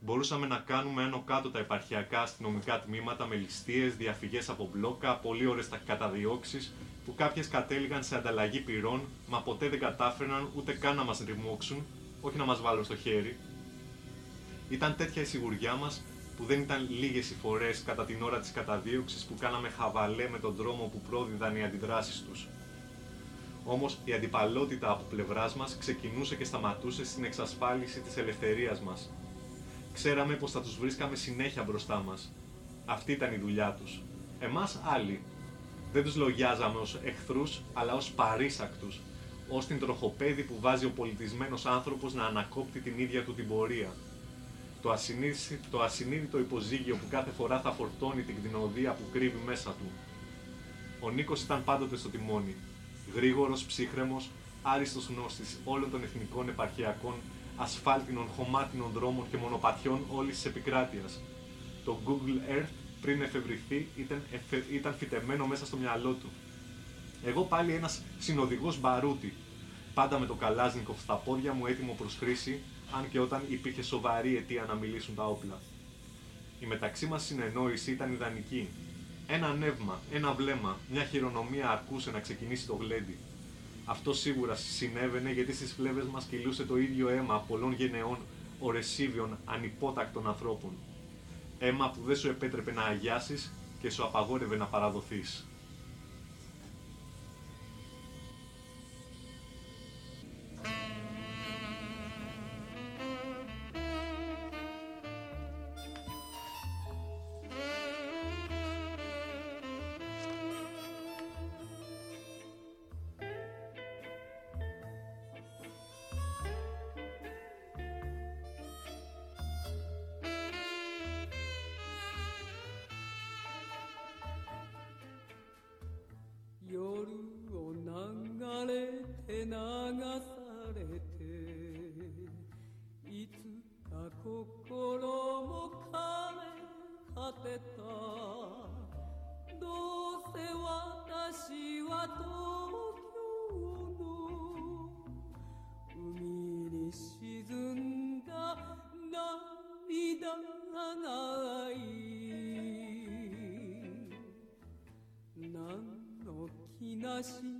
Speaker 6: Μπορούσαμε να κάνουμε άνω κάτω τα επαρχιακά αστυνομικά τμήματα με ληστείες, διαφυγές από μπλόκα, πολύ ώρες τα καταδιώξεις που κάποιες κατέληγαν σε ανταλλαγή πυρών, μα ποτέ δεν κατάφεραν ούτε καν να μας ρημώξουν, όχι να μας βάλουν στο χέρι. Ήταν τέτοια η σιγουριά μας που δεν ήταν λίγες οι φορές κατά την ώρα της καταδίωξης που κάναμε χαβαλέ με τον δρόμο που πρόδιδαν οι αντιδράσεις τους. Όμως η αντιπαλότητα από πλευράς μας ξεκινούσε και σταματούσε στην εξασφάλιση της ελευθερίας μας. Ξέραμε πως θα τους βρίσκαμε συνέχεια μπροστά μας. Αυτή ήταν η δουλειά τους. Εμάς άλλοι. Δεν τους λογιάζαμε ως εχθρούς, αλλά ως παρήσακτους. Ως την τροχοπέδη που βάζει ο πολιτισμένος άνθρωπος να ανακόπτει την ίδια του την πορεία. Το, ασυνείδη- το ασυνείδητο υποζύγιο που κάθε φορά θα φορτώνει την κτηνοδία που κρύβει μέσα του. Ο Νίκος ήταν πάντοτε στο τιμόνι. Γρήγορος, ψύχρεμος, άριστος γνώστης όλων των εθνικών επαρχιακών, ασφάλτινων, χωμάτινων δρόμων και μονοπατιών όλης της επικράτειας. Το Google Earth πριν εφευρυθεί ήταν, εφε- ήταν φυτεμένο μέσα στο μυαλό του. Εγώ πάλι ένας συνοδηγός μπαρούτι, πάντα με το Καλάζνικοφ στα πόδια μου έτοιμο προς χρήση, αν και όταν υπήρχε σοβαρή αιτία να μιλήσουν τα όπλα. Η μεταξύ μας συνεννόηση ήταν ιδανική. Ένα νεύμα, ένα βλέμμα, μια χειρονομία αρκούσε να ξεκινήσει το γλέντι. Αυτό σίγουρα συνέβαινε γιατί στις φλέβες μας κυλούσε το ίδιο αίμα πολλών γενεών ορεσίβιων ανυπότακτων ανθρώπων. Αίμα που δεν σου επέτρεπε να αγιάσεις και σου απαγόρευε να παραδοθείς.
Speaker 18: yaşı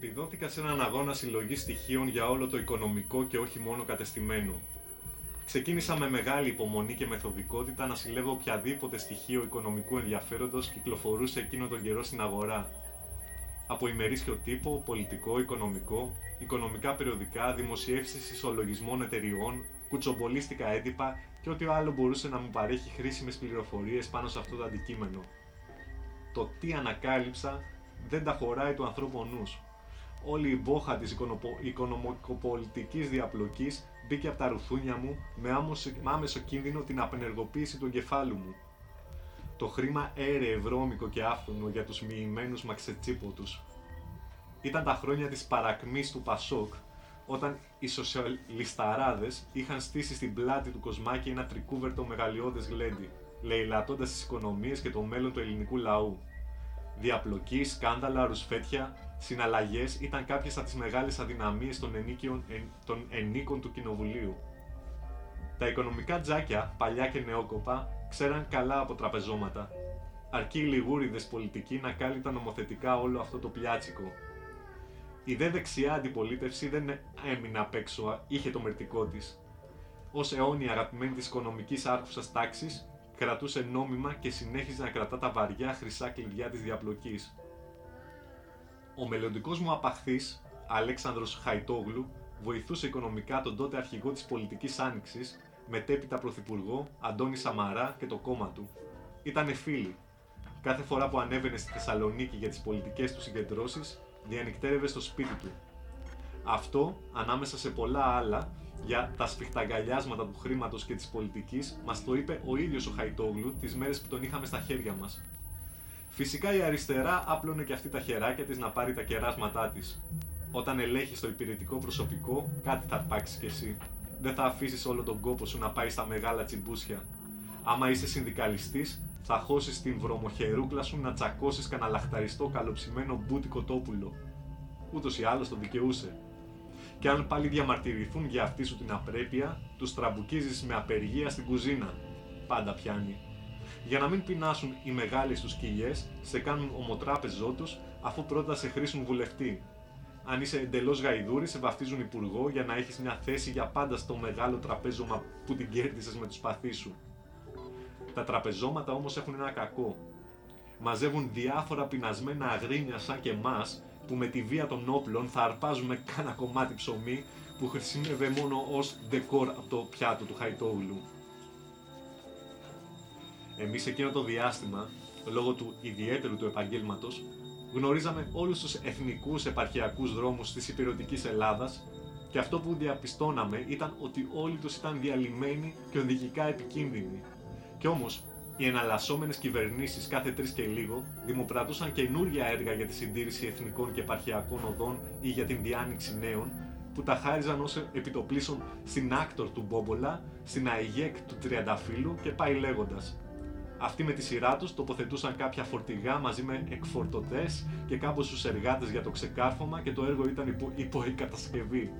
Speaker 6: Επιδόθηκα σε έναν αγώνα συλλογή στοιχείων για όλο το οικονομικό και όχι μόνο κατεστημένο. Ξεκίνησα με μεγάλη υπομονή και μεθοδικότητα να συλλέγω οποιαδήποτε στοιχείο οικονομικού ενδιαφέροντος κυκλοφορούσε εκείνο τον καιρό στην αγορά. Από ημερήσιο τύπο, πολιτικό, οικονομικό, οικονομικά περιοδικά, δημοσιεύσεις ισολογισμών εταιριών, κουτσομπολίστικα έντυπα και ό,τι άλλο μπορούσε να μου παρέχει χρήσιμες πληροφορίες πάνω σε αυτό το αντικείμενο. Το τι ανακάλυψα δεν τα χωράει του ανθρώπου ο νους. Όλη η μπόχα της οικονοπο- οικονομικοπολιτικής διαπλοκής μπήκε από τα ρουθούνια μου με άμεσο, με άμεσο κίνδυνο την απενεργοποίηση του εγκεφάλου μου. Το χρήμα έρεε βρώμικο και άφθονο για τους μοιημένους μαξετσίποτους. Ήταν τα χρόνια της παρακμής του Πασόκ, όταν οι σοσιαλισταράδες είχαν στήσει στην πλάτη του Κοσμάκη ένα τρικούβερτο μεγαλειώδες γλέντι, λαιλατώντας τις οικονομίες και το μέλλον του ελληνικού λαού. Διαπλοκή, σκάνδαλα, ρουσφέτια, συναλλαγές ήταν κάποιες από τις μεγάλες αδυναμίες των, ενίκαιων- εν- των ενίκων του Κοινοβουλίου. Τα οικονομικά τζάκια, παλιά και νεόκοπα, ξέραν καλά από τραπεζώματα. Αρκεί οι λιγούριδες πολιτικοί να κάλυπταν νομοθετικά όλο αυτό το πιάτσικο. Η δε δεξιά αντιπολίτευση δεν έμεινε απ' έξω, είχε το μερτικό της. Ω αιώνια αγαπημένη της οικονομικής άρχουσας τάξης, κρατούσε νόμιμα και συνέχιζε να κρατά τα βαριά χρυσά κλειδιά της διαπλοκής. Ο μελλοντικός μου απαχθής, Αλέξανδρος Χαϊτόγλου, βοηθούσε οικονομικά τον τότε αρχηγό της πολιτικής άνοιξης, μετέπειτα πρωθυπουργό, Αντώνη Σαμαρά και το κόμμα του. Ήτανε φίλοι. κάθε φορά που ανέβαινε στη Θεσσαλονίκη για τις πολιτικές του συγκεντρώσεις, διανυκτέρευε στο σπίτι του. Αυτό, ανάμεσα σε πολλά άλλα, για τα σφιχταγκαλιάσματα του χρήματος και της πολιτικής, μας το είπε ο ίδιος ο Χαϊτόγλου τις μέρες που τον είχαμε στα χέρια μας. Φυσικά η αριστερά άπλωνε και αυτή τα χεράκια της να πάρει τα κεράσματά της. Όταν ελέγχει το υπηρετικό προσωπικό, κάτι θα αρπάξεις κι εσύ. Δεν θα αφήσεις όλο τον κόπο σου να πάει στα μεγάλα τσιμπούσια. Άμα είσαι συνδικαλιστής, θα χώσεις την βρωμοχερούκλα σου να τσακώσεις κανένα λαχταριστό καλοψημένο μπούτι κοτόπουλο. Ούτως ή άλλως τον δικαιούσε. Και αν πάλι διαμαρτυρηθούν για αυτή σου την απρέπεια, τους τραμπουκίζεις με απεργία στην κουζίνα. Πάντα πιάνει. Για να μην πεινάσουν οι μεγάλοι στου κοιλιές, σε κάνουν ομοτράπεζό τους αφού πρώτα σε χρήσουν βουλευτή. Αν είσαι εντελώς γαϊδούρη, σε βαφτίζουν υπουργό για να έχεις μια θέση για πάντα στο μεγάλο τραπέζωμα που την κέρδισες με του παθή σου. Τα τραπεζώματα όμως έχουν ένα κακό. Μαζεύουν διάφορα πεινασμένα αγρίνια σαν και εμάς που με τη βία των όπλων θα αρπάζουμε κάνα κομμάτι ψωμί που χρησιμεύε μόνο ως ντεκόρ από το πιάτο του Χαϊτόγλου. Εμείς εκείνο το διάστημα, λόγω του ιδιαίτερου του επαγγέλματος, γνωρίζαμε όλους τους εθνικούς επαρχιακούς δρόμους της υπηρετικής Ελλάδας και αυτό που διαπιστώναμε ήταν ότι όλοι τους ήταν διαλυμένοι και οδηγικά επικίνδυνοι. Κι όμως, οι εναλλασσόμενες κυβερνήσεις κάθε τρεις και λίγο δημοπρατούσαν καινούργια έργα για τη συντήρηση εθνικών και επαρχιακών οδών ή για την διάνοιξη νέων, που τα χάριζαν ως επιτοπλίστων στην Άκτορ του Μπόμπολα, στην ΑΕΓΕΚ του Τριανταφύλου και πάει λέγοντας. Αυτοί με τη σειρά τους τοποθετούσαν κάποια φορτηγά μαζί με εκφορτωτές και κάμποσου εργάτες για το ξεκάρφωμα και το έργο ήταν υπό, υπό η κατασκευή.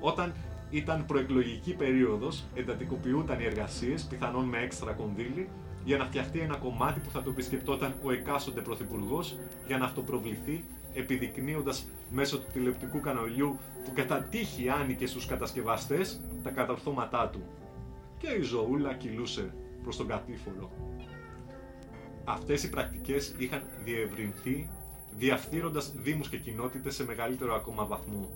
Speaker 6: Όταν ήταν προεκλογική περίοδος, εντατικοποιούνταν οι εργασίες, πιθανόν με έξτρα κονδύλι, για να φτιαχτεί ένα κομμάτι που θα το επισκεπτόταν ο εκάστοτε πρωθυπουργός για να αυτοπροβληθεί, επιδεικνύοντας μέσω του τηλεοπτικού καναλιού που κατά τύχη άνοικε στους κατασκευαστές τα κατορθώματά του. Και η ζωούλα κυλούσε προς τον κατήφορο. Αυτές οι πρακτικές είχαν διευρυνθεί διαφθείροντας δήμους και κοινότητες σε μεγαλύτερο ακόμα βαθμό.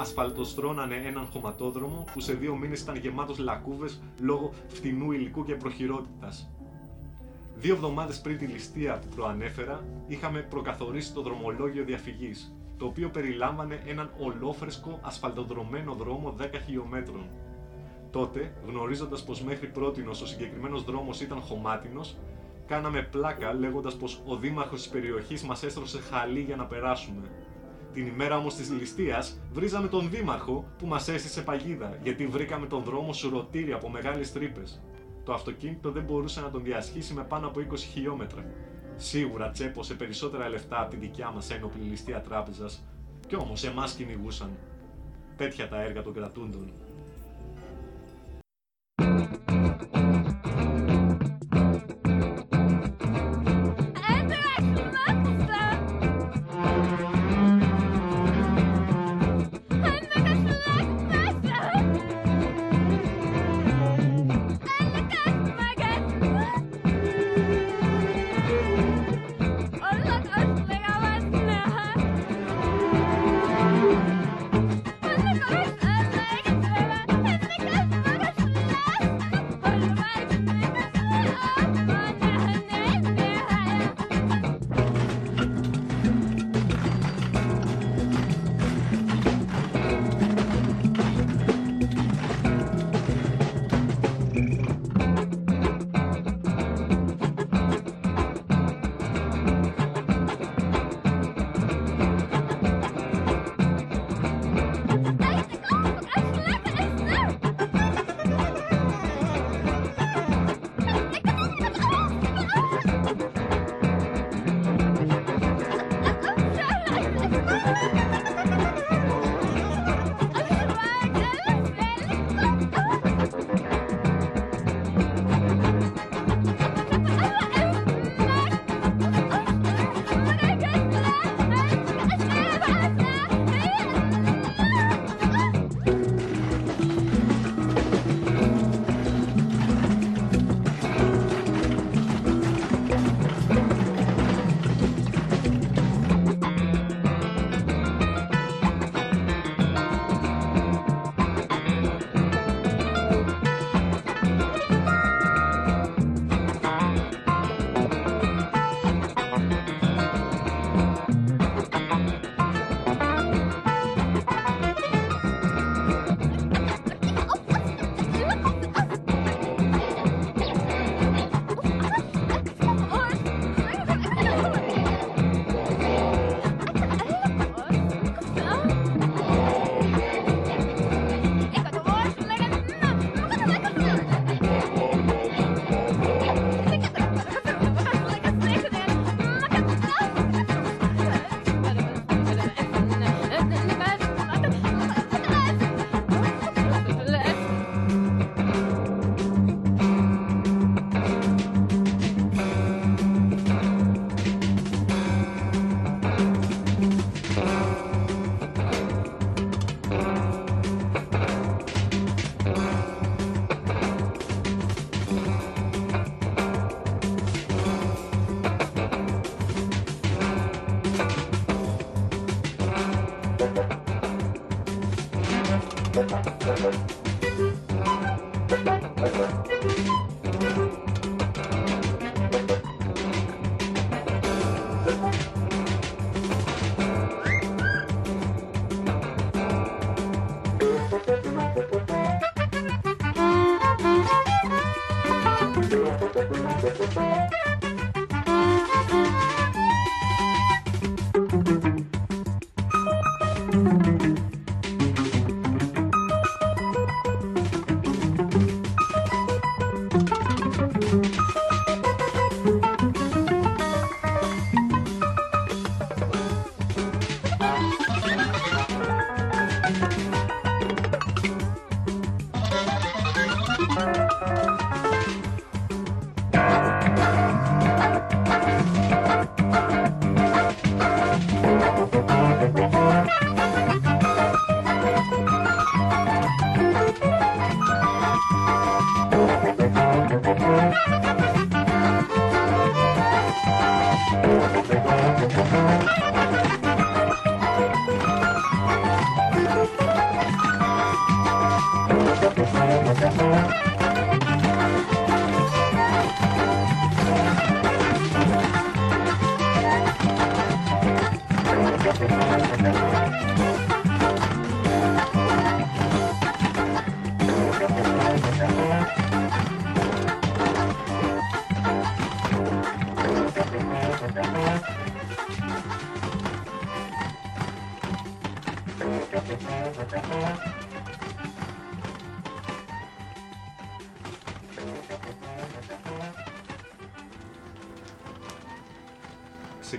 Speaker 6: Ασφαλτοστρώνανε έναν χωματόδρομο που σε δύο μήνες ήταν γεμάτος λακκούβες λόγω φθηνού υλικού και προχειρότητας. Δύο εβδομάδες πριν τη ληστεία που προανέφερα, είχαμε προκαθορίσει το δρομολόγιο διαφυγής, το οποίο περιλάμβανε έναν ολόφρεσκο ασφαλτοδρομένο δρόμο 10 χιλιόμετρων. Τότε, γνωρίζοντας πως μέχρι πρώτη ο συγκεκριμένος δρόμος ήταν χωμάτινος, κάναμε πλάκα λέγοντας πως ο δήμαρχος της περιοχής μας έστρωσε χαλί για να περάσουμε. Την ημέρα όμως της ληστείας, βρίζαμε τον δήμαρχο που μας έστησε παγίδα, γιατί βρήκαμε τον δρόμο σουρωτήρι από μεγάλες τρύπες. Το αυτοκίνητο δεν μπορούσε να τον διασχίσει με πάνω από 20 χιλιόμετρα. Σίγουρα τσέπωσε περισσότερα λεφτά από τη δικιά μας ένοπλη ληστεία τράπεζας, κι όμως εμάς κυνηγούσαν. Τέτοια τα έργα των κρατούντων.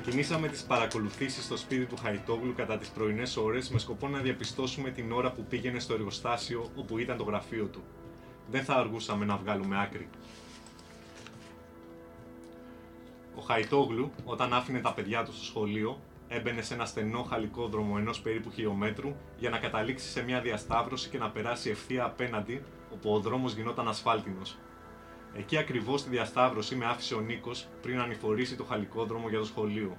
Speaker 6: Ξεκινήσαμε τις παρακολουθήσεις στο σπίτι του Χαϊτόγλου κατά τις πρωινές ώρες με σκοπό να διαπιστώσουμε την ώρα που πήγαινε στο εργοστάσιο όπου ήταν το γραφείο του. Δεν θα αργούσαμε να βγάλουμε άκρη. Ο Χαϊτόγλου, όταν άφηνε τα παιδιά του στο σχολείο, έμπαινε σε ένα στενό χαλικόδρομο ενός περίπου χιλιόμετρου για να καταλήξει σε μια διασταύρωση και να περάσει ευθεία απέναντι, όπου ο δρόμος γινόταν ασφάλτινος. Εκεί ακριβώς στη διασταύρωση με άφησε ο Νίκος πριν ανηφορήσει το χαλικόδρομο για το σχολείο.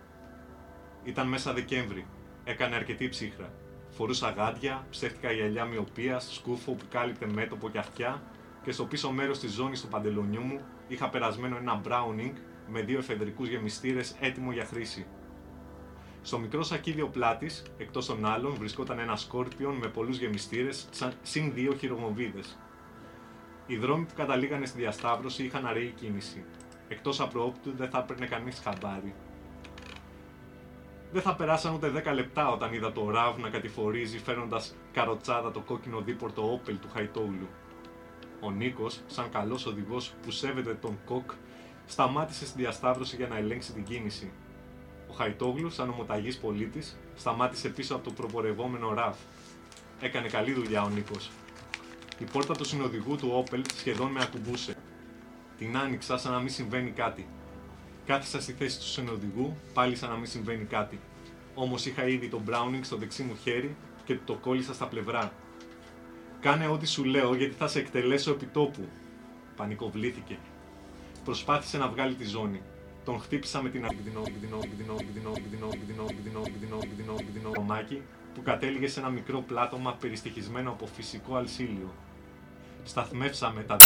Speaker 6: Ήταν μέσα Δεκέμβρη. Έκανε αρκετή ψύχρα. Φορούσα γάντια, ψεύτικα γυαλιά μοιοπίας, σκούφο που κάλυπτε μέτωπο και αυτιά και στο πίσω μέρος της ζώνης του παντελονιού μου είχα περασμένο ένα Browning με δύο εφεδρικούς γεμιστήρες έτοιμο για χρήση. Στο μικρό σακίδιο πλάτης, εκτός των άλλων, βρισκόταν ένα σκόρπιον με πολλούς γεμιστήρες, συν δύο χειροβομβίδες. Οι δρόμοι που καταλήγανε στη διασταύρωση είχαν αραιή κίνηση. Εκτός απροόπτου δεν θα έπαιρνε κανείς χαμπάρι. Δεν θα περάσαν ούτε 10 λεπτά όταν είδα το ραβ να κατηφορίζει φέρνοντα καροτσάδα το κόκκινο δίπορτο όπελ του Χαϊτόγλου. Ο Νίκος, σαν καλός οδηγός που σέβεται τον κοκ, σταμάτησε στη διασταύρωση για να ελέγξει την κίνηση. Ο Χαϊτόγλου, σαν ομοταγής πολίτης, σταμάτησε πίσω από το προπορευόμενο ραβ. Έκανε καλή δουλειά ο Νίκος. Η πόρτα του συνοδηγού του Όπελ σχεδόν με ακουμπούσε. Την άνοιξα σαν να μην συμβαίνει κάτι. Κάθισα στη θέση του συνοδηγού, πάλι σαν να μην συμβαίνει κάτι. Όμω είχα ήδη τον Browning στο δεξί μου χέρι και του το κόλλησα στα πλευρά. Κάνε ό,τι σου λέω γιατί θα σε εκτελέσω επί τόπου. Πανικοβλήθηκε. Προσπάθησε να βγάλει τη ζώνη. Τον χτύπησα με την αργδινό που κατέληγε σε ένα μικρό πλάτωμα περιστοιχισμένο από φυσικό αλσίλιο. Σταθμεύσαμε τα